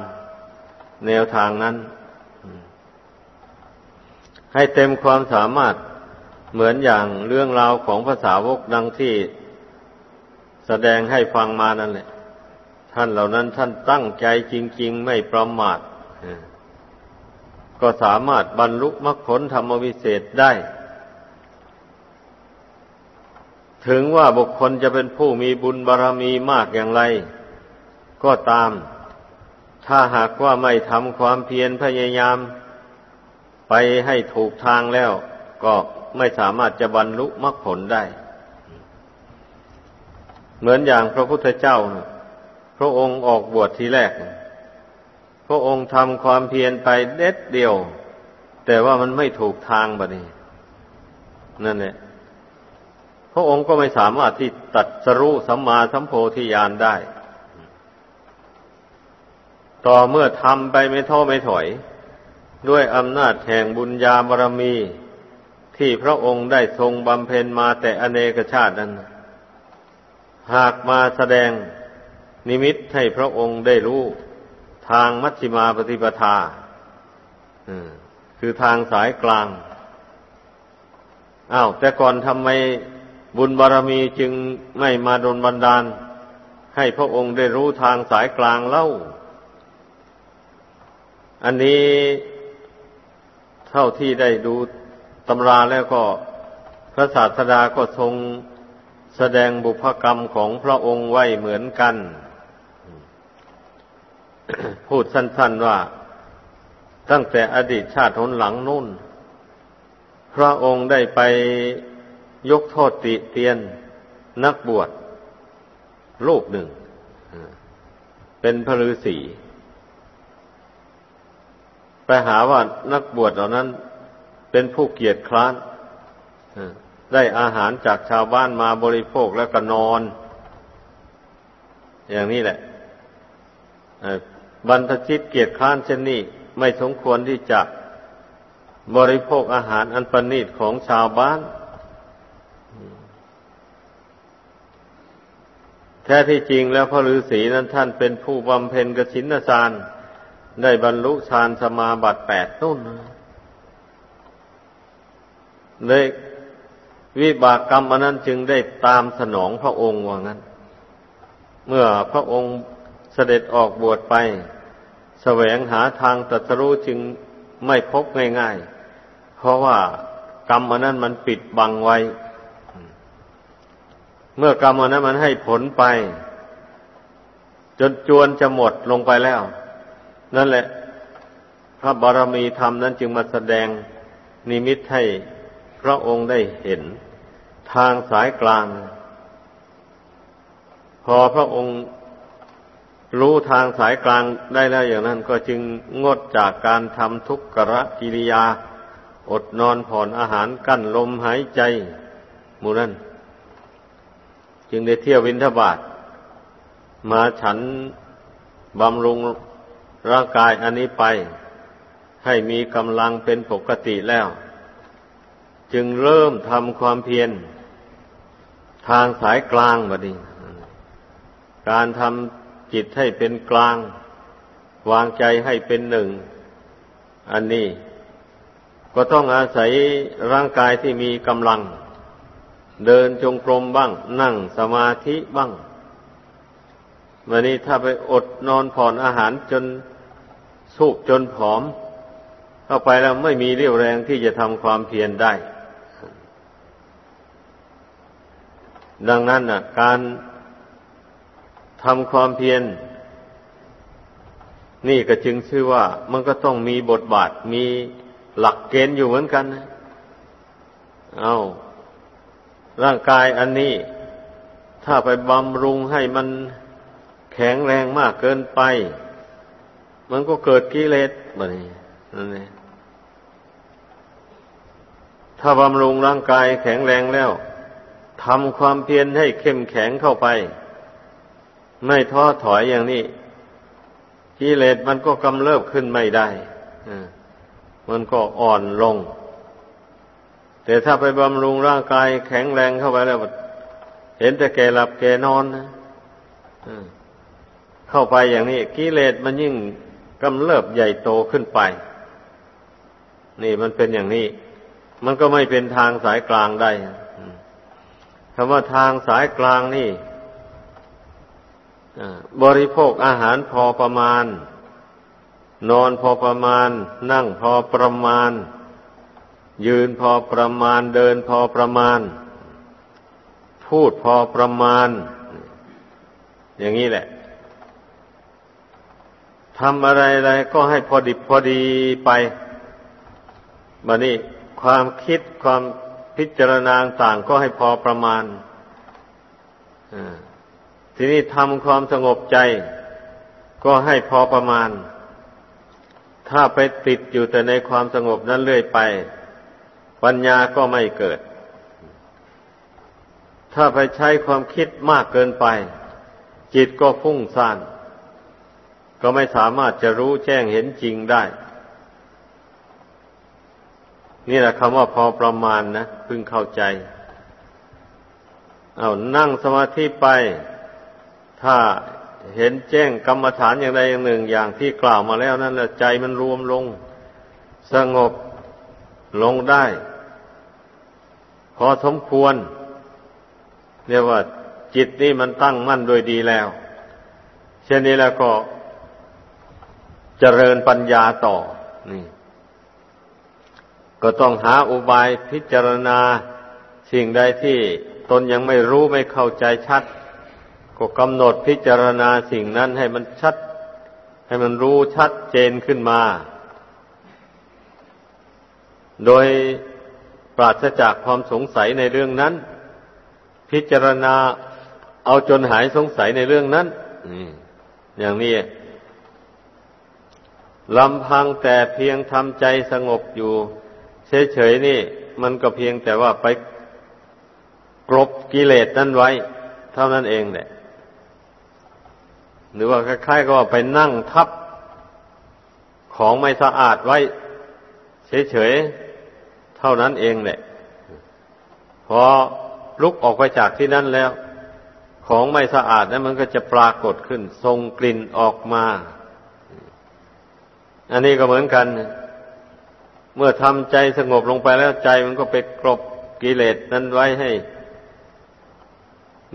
แนวทางนั้น ให้เต็มความสามารถเหมือนอย่างเรื่องราวของภาษาวกดังที่แสดงให้ฟังมานั่นแหละ ท่านเหล่านั้นท่านตั้งใจจริง ๆ ไม่ประมาทก็สามารถบรรลุมรรคผลธรรมวิเศษได้ ถึงว่าบุคคลจะเป็นผู้มีบุญบารรมีมากอย่างไร ก็ตาม ถ้าหากว่าไม่ทำความเพียรพยายาม ไปให้ถูกทางแล้ว ก็ไม่สามารถจะบรรลุมรรคผลได้ เหมือนอย่างพระพุทธเจ้า พระองค์ออกบวชทีแรก พระองค์ทำความเพียรไปเด็ดเดียว แต่ว่ามันไม่ถูกทางบะนี้ นั่นแหละ พระองค์ก็ไม่สามารถที่ตัดสรู้สัมมาสัมโพธิญาณได้ ต่อเมื่อทำไปไม่ท้อไม่ถอย ด้วยอำนาจแห่งบุญญาบารมี ที่พระองค์ได้ทรงบำเพ็ญมาแต่อเนกชาตินั้น หากมาแสดงนิมิตให้พระองค์ได้รู้ทางมัชฌิมาปฏิปทาคือทางสายกลางอ้าวแต่ก่อนทำไม บุญบารรมีจึงไม่มาดลบันดาล ให้พระองค์ได้รู้ทางสายกลางเล่า อันนี้เท่าที่ได้ดูตำราแล้วก็พระศาสดาก็ทรงแสดงบุพกรรมของพระองค์ไว้เหมือนกัน พูดสั้นๆว่า ตั้งแต่อดีตชาติหนหลังนู่น พระองค์ได้ไป ยกโทษติเตียนนักบวชลูกหนึ่ง เป็นพระฤาษีไปหาว่านักบวชเหล่านั้น เป็นผู้เกียจคร้านได้อาหารจากชาวบ้านมาบริโภคแล้วก็นอน อย่างนี้แหละบรรพชิตเกียรติคร้านเช่นนี้ ไม่สมควรที่จะบริโภคอาหารอันประณีตของชาวบ้าน ท้ที่จริงแล้วพระฤาษีนั้นท่านเป็นผู้บำเพ็ญกสินสารได้บรรลุฌานสมาบัติแปดต้นเลยวิบากกรรมอันนั้นจึงได้ตามสนองพระองค์ว่างั้น เมื่อพระองค์เสด็จออกบวชไป แสวงหาทางตรัสรู้จึงไม่พบง่ายๆ เพราะว่ากรรมอันนั้นมันปิดบังไว้ เมื่อกรรมอนั้นมันให้ผลไป จนจวนจะหมดลงไปแล้ว นั่นแหละ พระบารมีธรรมนั้นจึงมาแสดงนิมิตให้พระองค์ได้เห็น ทางสายกลาง พอพระองค์รู้ทางสายกลางได้แล้วอย่างนั้น ก็จึงงดจากการทำทุกขะกิริยา อดนอนผ่อนอาหารกั้นลมหายใจมูนั้น จึงได้เที่ยววินทบาท มาฉันบำรุงร่างกายอันนี้ไป ให้มีกำลังเป็นปกติแล้ว จึงเริ่มทำความเพียร ทางสายกลางบดีการทำจิตให้เป็นกลาง วางใจให้เป็นหนึ่ง อันนี้ ก็ต้องอาศัยร่างกายที่มีกำลัง เดินจงกรมบ้าง นั่งสมาธิบ้างวันนี้ถ้าไปอดนอนผ่อนอาหารจนสุกจนผอม เข้าไปแล้วไม่มีเรี่ยวแรงที่จะทำความเพียรได้ ดังนั้นนะการทำความเพียรนี่ก็จึงชื่อว่ามันก็ต้องมีบทบาทมีหลักเกณฑ์อยู่เหมือนกันนะเอา ร่างกายอันนี้ ถ้าไปบำรุงให้มันแข็งแรงมากเกินไป มันก็เกิดกิเลสแบบนี้นั่นเองถ้าบำรุงร่างกายแข็งแรงแล้วทำความเพียรให้เข้มแข็งเข้าไป ไม่ท้อถอยอย่างนี้กิเลสมันก็กำเริบขึ้นไม่ได้มันก็อ่อนลง แต่ถ้าไปบำรุงร่างกายแข็งแรงเข้าไปแล้ว เห็นแต่แกหลับแกนอนนะเข้าไปอย่างนี้กิเลสมันยิ่งกำเริบใหญ่โตขึ้นไป นี่มันเป็นอย่างนี้ มันก็ไม่เป็นทางสายกลางได้คำว่าทางสายกลางนี่บริโภคอาหารพอประมาณ นอนพอประมาณ นั่งพอประมาณ ยืนพอประมาณเดินพอประมาณ พูดพอประมาณ อย่างนี้แหละทำอะไรอะไรก็ให้พอดิบพอดีไปมานี่ความคิดความพิจารณาต่างก็ให้พอประมาณทีนี้ทำความสงบใจ ก็ให้พอประมาณ ถ้าไปติดอยู่แต่ในความสงบนั้นเรื่อยไป ปัญญาก็ไม่เกิด ถ้าไปใช้ความคิดมากเกินไป จิตก็ฟุ้งซ่านก็ไม่สามารถจะรู้แจ้งเห็นจริงได้ นี่แหละคำว่าพอประมาณนะพึงเข้าใจ เอานั่งสมาธิไป ถ้าเห็นแจ้งกรรมฐานอย่างใดอย่างหนึ่งอย่างที่กล่าวมาแล้วนั่นแหละใจมันรวมลง สงบลงได้ พอสมควร เรียกว่า จิตนี่มันตั้งมั่นโดยดีแล้ว เช่นนี้แล้วก็เจริญปัญญาต่อ นี่ ก็ต้องหาอุบายพิจารณาสิ่งใดที่ตนยังไม่รู้ไม่เข้าใจชัด ก็กำหนดพิจารณาสิ่งนั้นให้มันชัด ให้มันรู้ชัดเจนขึ้นมา โดย ปราศจากความสงสัยในเรื่องนั้น พิจารณาเอาจนหายสงสัยในเรื่องนั้นอย่างนี้ลำพังแต่เพียงทำใจสงบอยู่ เฉยๆนี่ มันก็เพียงแต่ว่าไปกรบกิเลสนั้นไว้ เท่านั้นเองแหละหรือว่าคล้ายๆก็ว่าไปนั่งทับของไม่สะอาดไว้ เฉยๆ เท่านั้นเองแหละพอลุกออกไปจากที่นั่นแล้ว ของไม่สะอาดนั้นมันก็จะปรากฏขึ้นทรงกลิ่นออกมา อันนี้ก็เหมือนกัน เมื่อทำใจสงบลงไปแล้วใจมันก็ไปกรบกิเลสนั้นไว้ให้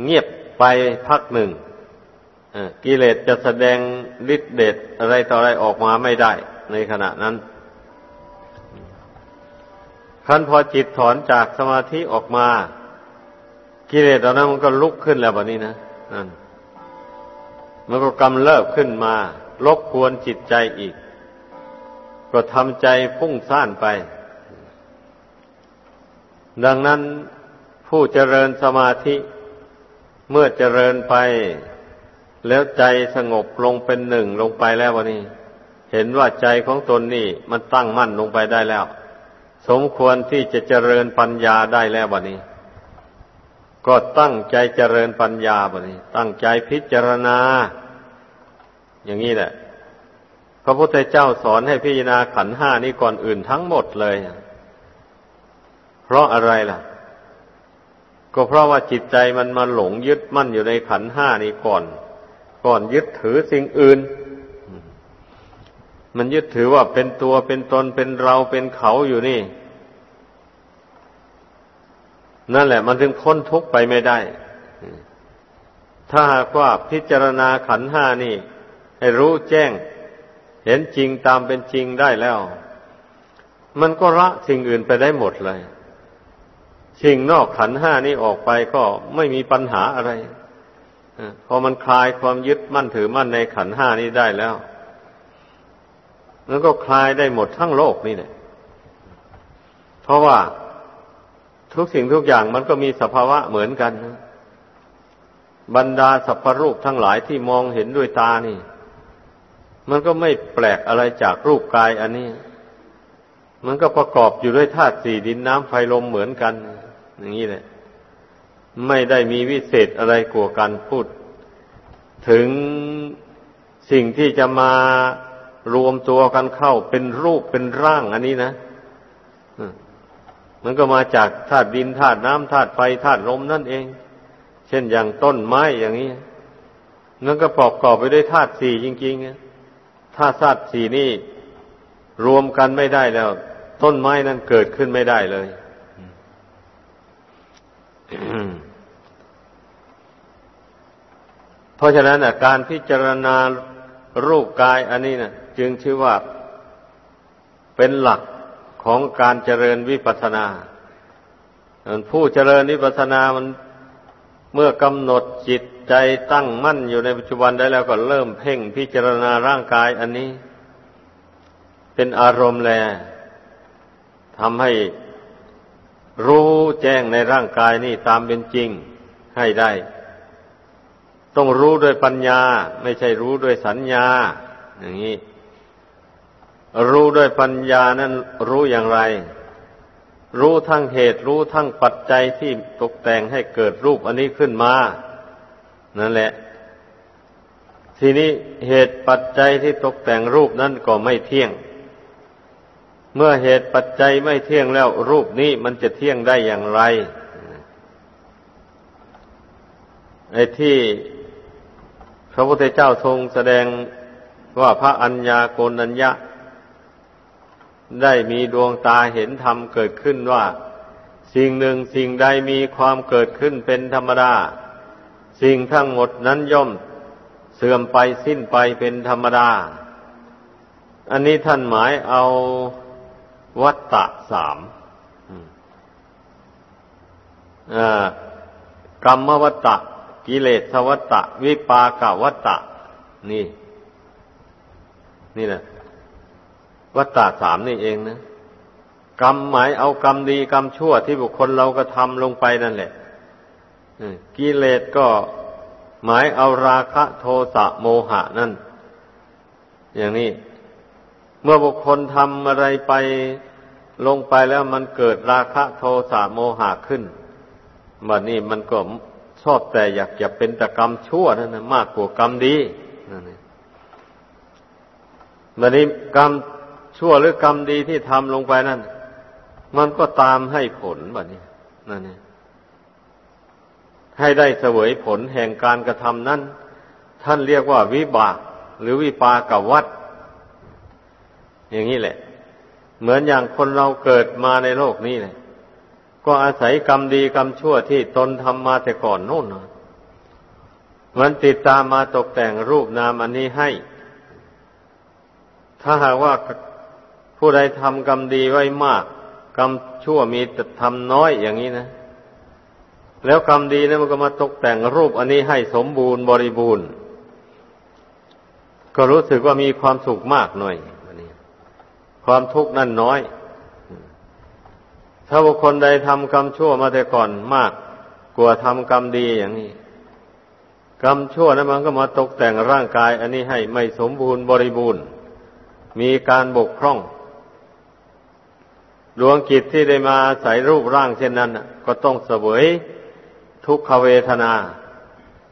เงียบไปพักหนึ่งกิเลสจะแสดงฤทธิเดชอะไรต่ออะไรออกมาไม่ได้ในขณะนั้น ขั้นพอจิตถอนจากสมาธิออกมา กิเลสตอนนั้นมันก็ลุกขึ้นแล้วแบบนี้นะนั่นมันก็กำเริบขึ้นมาลบกวนจิตใจอีก ก็ทำใจพุ่งซ่านไป ดังนั้นผู้เจริญสมาธิ เมื่อเจริญไป แล้วใจสงบลงเป็นหนึ่งลงไปแล้ววันนี้ เห็นว่าใจของตนนี่มันตั้งมั่นลงไปได้แล้ว สมควรที่จะเจริญปัญญาได้แล้ววันนี้ ก็ตั้งใจเจริญปัญญาวันนี้ ตั้งใจพิจารณา อย่างนี้แหละ พระพุทธเจ้าสอนให้พิจารณาขันห้านี้ก่อนอื่นทั้งหมดเลย เพราะอะไรล่ะ ก็เพราะว่าจิตใจมันมาหลงยึดมั่นอยู่ในขันห้านี้ก่อน ก่อนยึดถือสิ่งอื่น มันยึดถือว่าเป็นตัวเป็นตนเป็นเราเป็นเขาอยู่นี่ นั่นแหละ มันถึงพ้นทุกข์ไปไม่ได้ ถ้าหากว่าพิจารณาขันห้านี่ ให้รู้แจ้ง เห็นจริงตามเป็นจริงได้แล้ว มันก็ละสิ่งอื่นไปได้หมดเลยสิ่งนอกขันห้านี้ออกไปก็ไม่มีปัญหาอะไรพอมันคลายความยึดมั่นถือมั่นในขันห้านี้ได้แล้ว มันก็คลายได้หมดทั้งโลกนี่แหละเพราะว่าทุกสิ่งทุกอย่างมันก็มีสภาวะเหมือนกันบรรดาสัพพรูปทั้งหลายที่มองเห็นด้วยตานี่ มันก็ไม่แปลกอะไรจากรูปกายอันนี้ มันก็ประกอบอยู่ด้วยธาตุสี่ดินน้ำไฟลมเหมือนกัน อย่างนี้แหละ ไม่ได้มีวิเศษอะไรกว่ากันพูด ถึงสิ่งที่จะมา รวมตัวกันเข้าเป็นรูปเป็นร่างอันนี้นะมันก็มาจากธาตุดินธาตุน้ำธาตุไฟธาตุลมนั่นเอง เช่นอย่างต้นไม้อย่างนี้นั่นก็ประกอบไปด้วยธาตุสี่จริงๆถ้าธาตุสี่นี่รวมกันไม่ได้แล้ว ต้นไม้นั้นเกิดขึ้นไม่ได้เลยเพราะฉะนั้นการพิจารณารูปกายอันนี้นะ จึงชื่อว่าเป็นหลักของการเจริญวิปัสสนาผู้เจริญวิปัสสนามันเมื่อกำหนดจิตใจตั้งมั่นอยู่ในปัจจุบันได้แล้วก็เริ่มเพ่งพิจารณาร่างกายอันนี้ เป็นอารมณ์แลทำให้รู้แจ้งในร่างกายนี่ตามเป็นจริงให้ได้ ต้องรู้ด้วยปัญญา ไม่ใช่รู้ด้วยสัญญา อย่างนี้ รู้ด้วยปัญญานั้นรู้อย่างไร รู้ทั้งเหตุรู้ทั้งปัจจัยที่ตกแต่งให้เกิดรูปอันนี้ขึ้นมา นั่นแหละ ทีนี้เหตุปัจจัยที่ตกแต่งรูปนั้นก็ไม่เที่ยง เมื่อเหตุปัจจัยไม่เที่ยงแล้วรูปนี้มันจะเที่ยงได้อย่างไร ไอ้ที่พระพุทธเจ้าทรงแสดงว่าพระอัญญาโกนัญญะ ได้มีดวงตาเห็นธรรมเกิดขึ้นว่า สิ่งหนึ่งสิ่งใดมีความเกิดขึ้นเป็นธรรมดา สิ่งทั้งหมดนั้นย่อมเสื่อมไปสิ้นไปเป็นธรรมดา อันนี้ท่านหมายเอาวัตตะสามกรรมวัตตะ กิเลสวัตตะ วิปากวัตตะ นี่ นี่นะ วัตตะสามนี่เองนะกรรมหมายเอากรรมดีกรรมชั่วที่บุคคลเราก็ทำลงไปนั่นแหละกิเลสก็หมายเอาราคะโทสะโมหะนั่น อย่างนี้ เมื่อบุคคลทำอะไรไปลงไปแล้วมันเกิดราคะโทสะโมหะขึ้นบัดนี้มันก็ชอบแต่อยากจะเป็นแต่กรรมชั่วนั่นนะมากกว่ากรรมดีนั่นเองบัดนี้กรรม ชั่วหรือกรรมดีที่ทำลงไปนั่น มันก็ตามให้ผลแบัดนี้นั่นเองให้ได้เสวยผลแห่งการกระทำนั้น ท่านเรียกว่าวิบาก หรือวิปากวัฏอย่างนี้แหละ เหมือนอย่างคนเราเกิดมาในโลกนี้เลยก็อาศัยกรรมดีกรรมชั่วที่ตนทำมาแต่ก่อนโน่นมันติดตามมาตกแต่งรูปนามอันนี้ให้ ถ้าหากว่า ผู้ใดทำกรรมดีไว้มาก กรรมชั่วมีแต่ทำน้อยอย่างนี้นะ แล้วกรรมดีนะั้นมันก็มาตกแต่งรูปอันนี้ให้สมบูรณ์บริบูรณ์ ก็รู้สึกว่ามีความสุขมากหน่อยความทุกข์นั่นน้อย ถ้าบุคคลใดทำกรรมชั่วมาแต่ก่อนมาก กว่าทำกรรมดีอย่างนี้กรรมชั่วนั้นมันก็มาตกแต่งร่างกาย อันนี้ให้ไม่สมบูรณ์บริบูรณ์ มีการบกพร่อง ดวงกิจที่ได้มาใส่รูปร่างเช่นนั้นก็ต้องเสวยทุกขเวทนา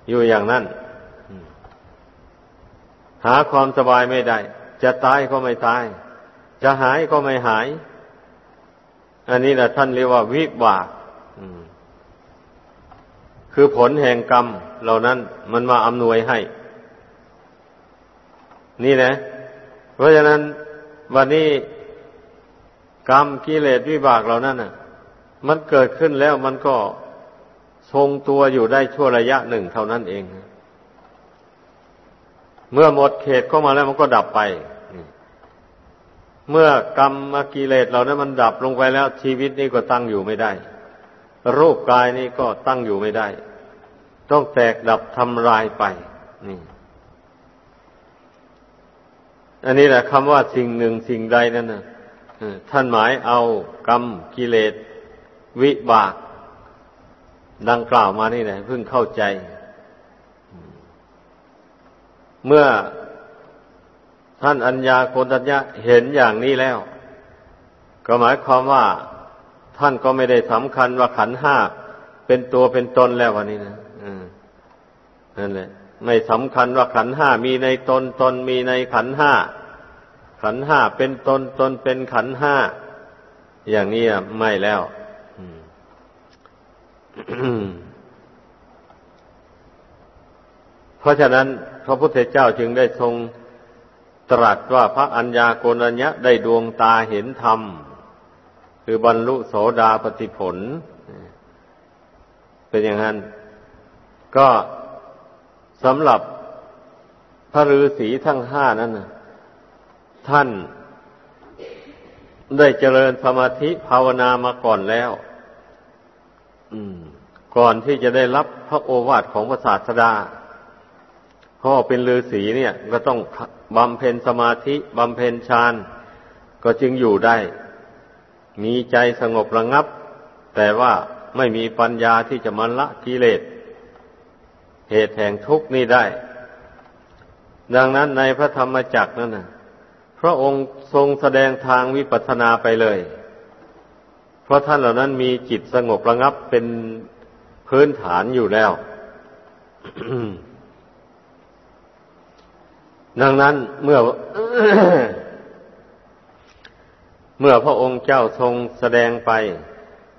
อยู่อย่างนั้น หาความสบายไม่ได้ จะตายก็ไม่ตาย จะหายก็ไม่หาย อันนี้แหละท่านเรียกว่าวิบากคือผลแห่งกรรมเหล่านั้นมันมาอำนวยให้ นี่นะ เพราะฉะนั้นวันนี้ กรรมกิเลสวิบากเหล่านั้นน่ะ มันเกิดขึ้นแล้วมันก็ทรงตัวอยู่ได้ชั่วระยะหนึ่งเท่านั้นเอง เมื่อหมดเขตเข้ามาแล้วมันก็ดับไป เมื่อกรรมกิเลสเหล่านั้นมันดับลงไปแล้ว ชีวิตนี้ก็ตั้งอยู่ไม่ได้ รูปกายนี้ก็ตั้งอยู่ไม่ได้ ต้องแตกดับทำลายไป นี่อันนี้แหละคำว่าสิ่งหนึ่งสิ่งใดนั่นนะ ท่านหมายเอากรรมกิเลส วิบาก ดังกล่าวมานี่แหละเพิ่งเข้าใจ เมื่อท่านอัญญาโกตัญญะเห็นอย่างนี้แล้ว ก็หมายความว่าท่านก็ไม่ได้สำคัญว่าขันห้าเป็นตัวเป็นตนแล้ววันนี้นะนั่นแหละ ไม่สำคัญว่าขันห้ามีในตนตนมีในขันห้า ขันห้าเป็นตนตนเป็นขันห้า อย่างนี้ไม่แล้วเพราะฉะนั้น พระพุทธเจ้าจึงได้ทรงตรัสว่าพระอัญญาโกณัญญะได้ดวงตาเห็นธรรม คือบรรลุโสดาปติผล เป็นอย่างนั้น ก็สำหรับพระฤาษีทั้งห้านั้นนะ ท่านได้เจริญสมาธิภาวนามาก่อนแล้วก่อนที่จะได้รับพระโอวาทของพระศาสดาพ่อเป็นฤาษีเนี่ย ก็ต้องบำเพ็ญสมาธิบำเพ็ญฌานก็จึงอยู่ได้ มีใจสงบระงับ แต่ว่าไม่มีปัญญาที่จะมันละกิเลสเหตุแห่งทุกข์นี้ได้ ดังนั้นในพระธรรมจักรนั่นนะ ระองค์ทรงแสดงทางวิปัสสนาไปเลย เพราะท่านเหล่านั้นมีจิตสงบระงับเป็นพื้นฐานอยู่แล้ว ดังนั้นเมื่อ เมื่อพระองค์เจ้าทรงแสดงไป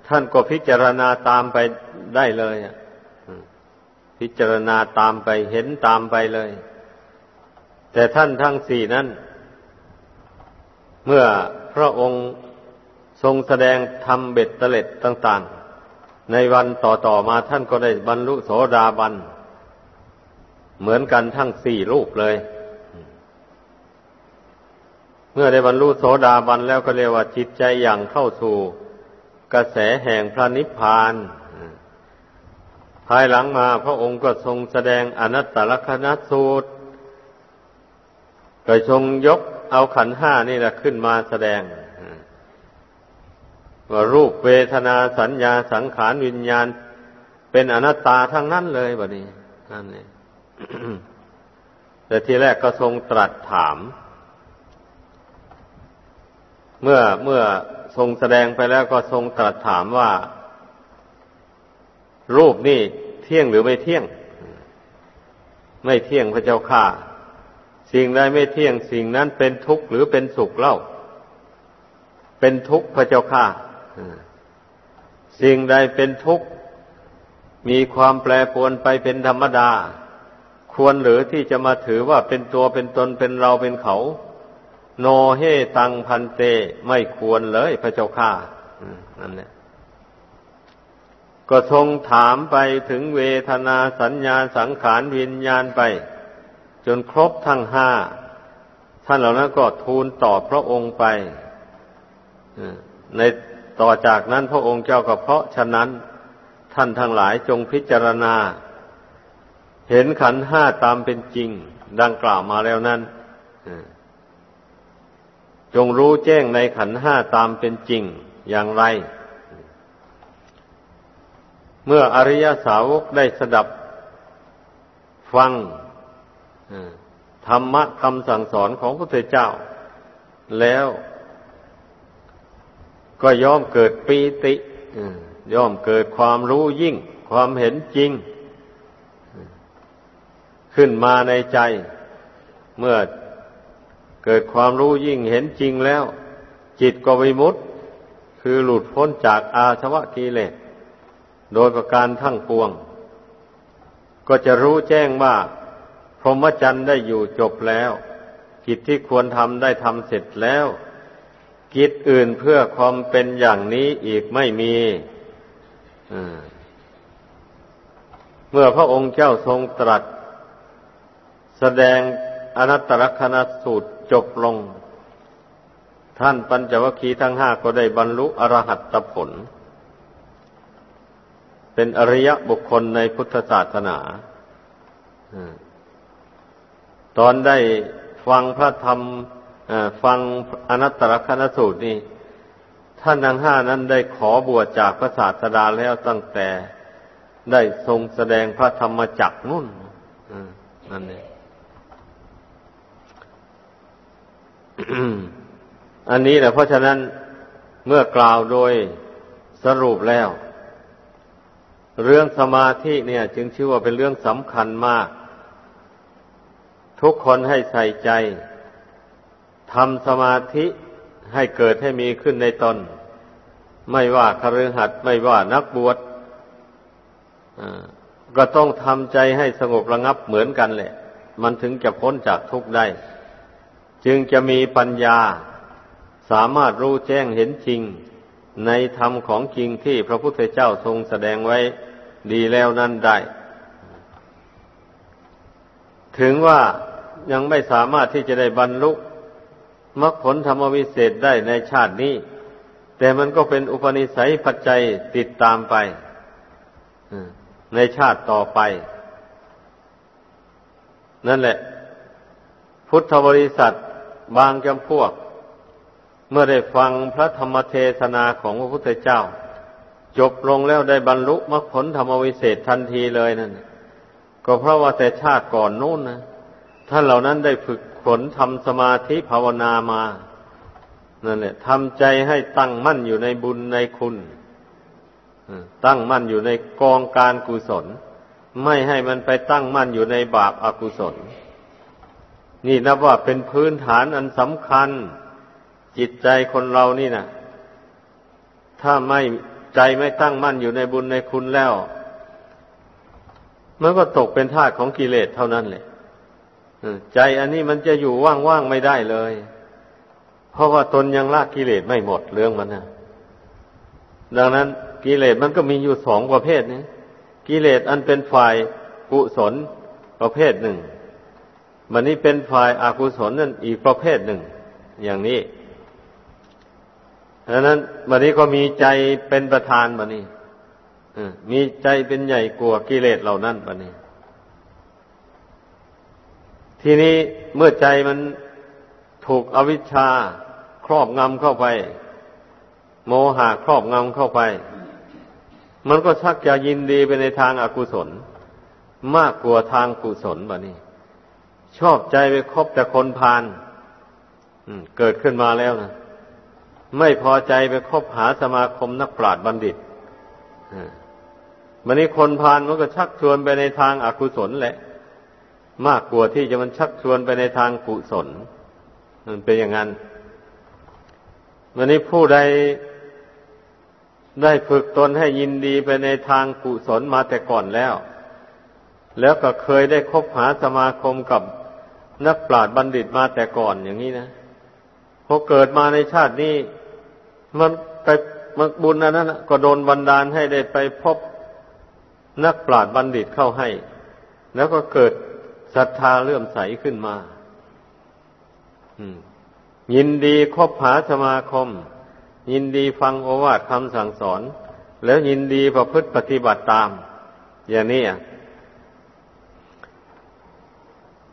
ท่านก็พิจารณาตามไปได้เลยพิจารณาตามไปเห็นตามไปเลย แต่ท่านทั้งสี่นั้น เมื่อพระองค์ทรงแสดงธรรมเบ็ดเตล็ดต่าง ๆ ในวันต่อ ๆ มาท่านก็ได้บรรลุโสดาบัน เหมือนกันทั้งสี่รูปเลย เมื่อได้บรรลุโสดาบันแล้วก็เรียกว่าจิตใจอย่างเข้าสู่ กระแสแห่งพระนิพพาน ภายหลังมาพระองค์ก็ทรงแสดงอนัตตลกนัสูตรก็ทรงยก เอาขันห้านี่แหละขึ้นมาแสดงว่ารูปเวทนาสัญญาสังขารวิญญาณ เป็นอนัตตาทั้งนั้นเลยบะนี้นั่นเองแต่ทีแรกก็ทรงตรัสถาม เมื่อเมื่อทรงแสดงไปแล้วก็ทรงตรัสถามว่า รูปนี่เที่ยงหรือไม่เที่ยง ไม่เที่ยงพระเจ้าข่า สิ่งใดไม่เที่ยงสิ่งนั้นเป็นทุกข์หรือเป็นสุขเล่า เป็นทุกข์พระเจ้าข่าสิ่งใดเป็นทุกข์ มีความแปรปรวนไปเป็นธรรมดา ควรหรือที่จะมาถือว่าเป็นตัวเป็นตนเป็นเราเป็นเขา โนเฮตังพันเตไม่ควรเลยพระเจ้าข่านั่นแหละก็ทรงถามไปถึงเวทนาสัญญาสังขารวิญญาณไป จนครบทั้งห้าท่านเหล่านั้นก็ทูลตอบพระองค์ไปในต่อจากนั้นพระองค์เจ้าก็เพราะฉะนั้น ท่านทั้งหลายจงพิจารณา เห็นขันห้าตามเป็นจริง ดังกล่าวมาแล้วนั้นจงรู้แจ้งในขันห้าตามเป็นจริงอย่างไร เมื่ออริยสาวกได้สดับฟัง ธรรมะคำสั่งสอนของพระพุทธเจ้า แล้วก็ย่อมเกิดปีติย่อมเกิดความรู้ยิ่ง ความเห็นจริง ขึ้นมาในใจ เมื่อเกิดความรู้ยิ่งเห็นจริงแล้ว จิตก็วิมุตต์คือหลุดพ้นจากอาสวะกิเลสโดยประการทั้งปวง ก็จะรู้แจ้งว่า รหมจรรย์ได้อยู่จบแล้ว กิจที่ควรทำได้ทำเสร็จแล้ว กิจอื่นเพื่อความเป็นอย่างนี้อีกไม่มีเมื่อพระองค์เจ้าทรงตรัส แสดงอนัตตลกนสูตรจบลง ท่านปัญจวัคคีย์ทั้งห้าก็ได้บรรลุอรหัตผล เป็นอริยบุคคลในพุทธศาสนา ตอนได้ฟังพระธรรมฟังอนัตตลกนสูตรนี่ท่านทั้งห้านั้นได้ขอบวชจากพระศาสดาแล้วตั้งแต่ได้ทรงแสดงพระธรรมจักนุ่นนั่นเองอันนี้แหละเพราะฉะนั้นเมื่อกล่าวโดยสรุปแล้ว เรื่องสมาธิเนี่ย จึงชื่อว่าเป็นเรื่องสำคัญมาก ทุกคนให้ใส่ใจทำสมาธิให้เกิดให้มีขึ้นในตน ไม่ว่าคฤหัสถ์ไม่ว่านักบวชก็ต้องทำใจให้สงบระงับเหมือนกันแหละ มันถึงจะพ้นจากทุกข์ได้ จึงจะมีปัญญา สามารถรู้แจ้งเห็นจริง ในธรรมของจริงที่พระพุทธเจ้าทรงแสดงไว้ดีแล้วนั่นได้ ถึงว่ายังไม่สามารถที่จะได้บรรลุมรรคผลธรรมวิเศษได้ในชาตินี้ แต่มันก็เป็นอุปนิสัยปัจจัยติดตามไปในชาติต่อไป นั่นแหละ พุทธบริษัทบางจำพวก เมื่อได้ฟังพระธรรมเทศนาของพระพุทธเจ้า จบลงแล้วได้บรรลุมรรคผลธรรมวิเศษทันทีเลยนั่น ก็เพราะว่าแต่ชาติก่อนนู้นนะท่านเหล่านั้นได้ฝึกฝนทำสมาธิภาวนามานั่นแหละทำใจให้ตั้งมั่นอยู่ในบุญในคุณตั้งมั่นอยู่ในกองการกุศล ไม่ให้มันไปตั้งมั่นอยู่ในบาปอากุศล นี่นับว่าเป็นพื้นฐานอันสำคัญ จิตใจคนเรานี่นะถ้าไม่ใจไม่ตั้งมั่นอยู่ในบุญในคุณแล้ว มันก็ตกเป็นทาสของกิเลสเท่านั้นแหละใจอันนี้มันจะอยู่ว่างๆไม่ได้เลย เพราะว่าตนยังละกิเลสไม่หมดเรื่องมันนะดังนั้นกิเลสมันก็มีอยู่สองประเภทนี้กิเลสอันเป็นฝ่ายกุศลประเภทหนึ่ง มันนี้เป็นฝ่ายอากุศลนั่นอีกประเภทหนึ่ง อย่างนี้ดังนั้นวันนี้ก็มีใจเป็นประธานบันนี้ มีใจเป็นใหญ่กว่ากิเลสเหล่านั้นบันนี้ทีนี้เมื่อใจมันถูกอวิชชาครอบงำเข้าไป โมหะครอบงำเข้าไป มันก็ชักจะยินดีไปในทางอากุศล มากกว่าทางกุศลบะนี่ชอบใจไปคบแต่คนพาลเกิดขึ้นมาแล้วนะไม่พอใจไปคบหาสมาคมนักปราชญ์บัณฑิต มันนี้คนพาลมันก็ชักชวนไปในทางอากุศลแหละ มากกว่าที่จะมันชักชวนไปในทางกุศล มันเป็นอย่างนั้นวันนี้ผู้ใดได้ฝึกตนให้ยินดีไปในทางกุศลมาแต่ก่อนแล้ว แล้วก็เคยได้คบหาสมาคมกับนักปราชญ์บัณฑิตมาแต่ก่อนอย่างนี้นะพอเกิดมาในชาตินี้ มันไปมันบุญอันนั้นก็โดนบันดาลให้ได้ไปพบ นักปราชญ์บัณฑิตเข้าให้ แล้วก็เกิดศรัทธาเลื่อมใสขึ้นมายินดีคบหาสมาคม ยินดีฟังโอวาทคำสั่งสอน แล้วยินดีประพฤติปฏิบัติตาม อย่างนี้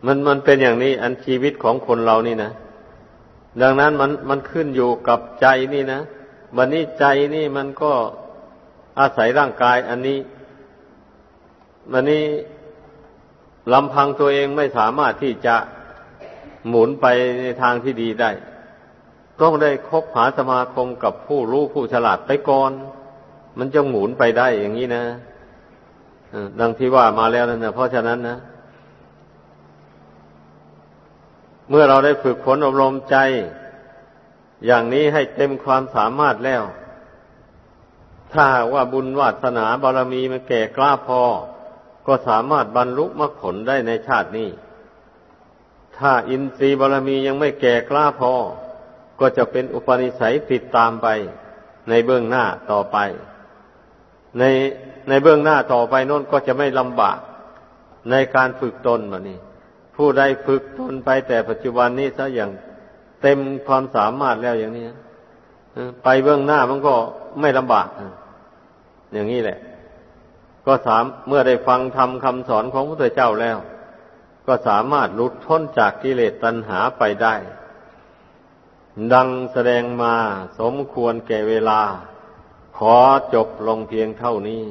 มันมันเป็นอย่างนี้ อันชีวิตของคนเรานี่นะดังนั้นมันมันขึ้นอยู่กับใจนี่นะวันนี้ใจนี่มันก็อาศัยร่างกาย อันนี้ วันนี้ลำพังตัวเองไม่สามารถที่จะหมุนไปในทางที่ดีได้ ต้องได้คบหาสมาคมกับผู้รู้ผู้ฉลาดไปก่อน มันจะหมุนไปได้อย่างนี้นะดังที่ว่ามาแล้วนั่นนะเพราะฉะนั้นนะเมื่อเราได้ฝึกฝนอบรมใจ อย่างนี้ให้เต็มความสามารถแล้ว ถ้าว่าบุญวาสนาบารมีมันแก่กล้าพอ ก็สามารถบรรลุมรรคผลได้ในชาตินี้ ถ้าอินทรีย์บารมียังไม่แก่กล้าพอ ก็จะเป็นอุปนิสัยติดตามไป ในเบื้องหน้าต่อไป ในในเบื้องหน้าต่อไปโน้นก็จะไม่ลำบากในการฝึกตนแบบนี้ ผู้ใดฝึกตนไปแต่ปัจจุบันนี้ซะอย่างเต็มความสามารถแล้วอย่างนี้ไปเบื้องหน้ามันก็ไม่ลำบากอย่างนี้แหละ ก็สามเมื่อได้ฟังธรรมคำสอนของพระพุทธเจ้าแล้ว ก็สามารถหลุดพ้นจากกิเลสตัณหาไปได้ ดังแสดงมาสมควรแก่เวลา ขอจบลงเพียงเท่านี้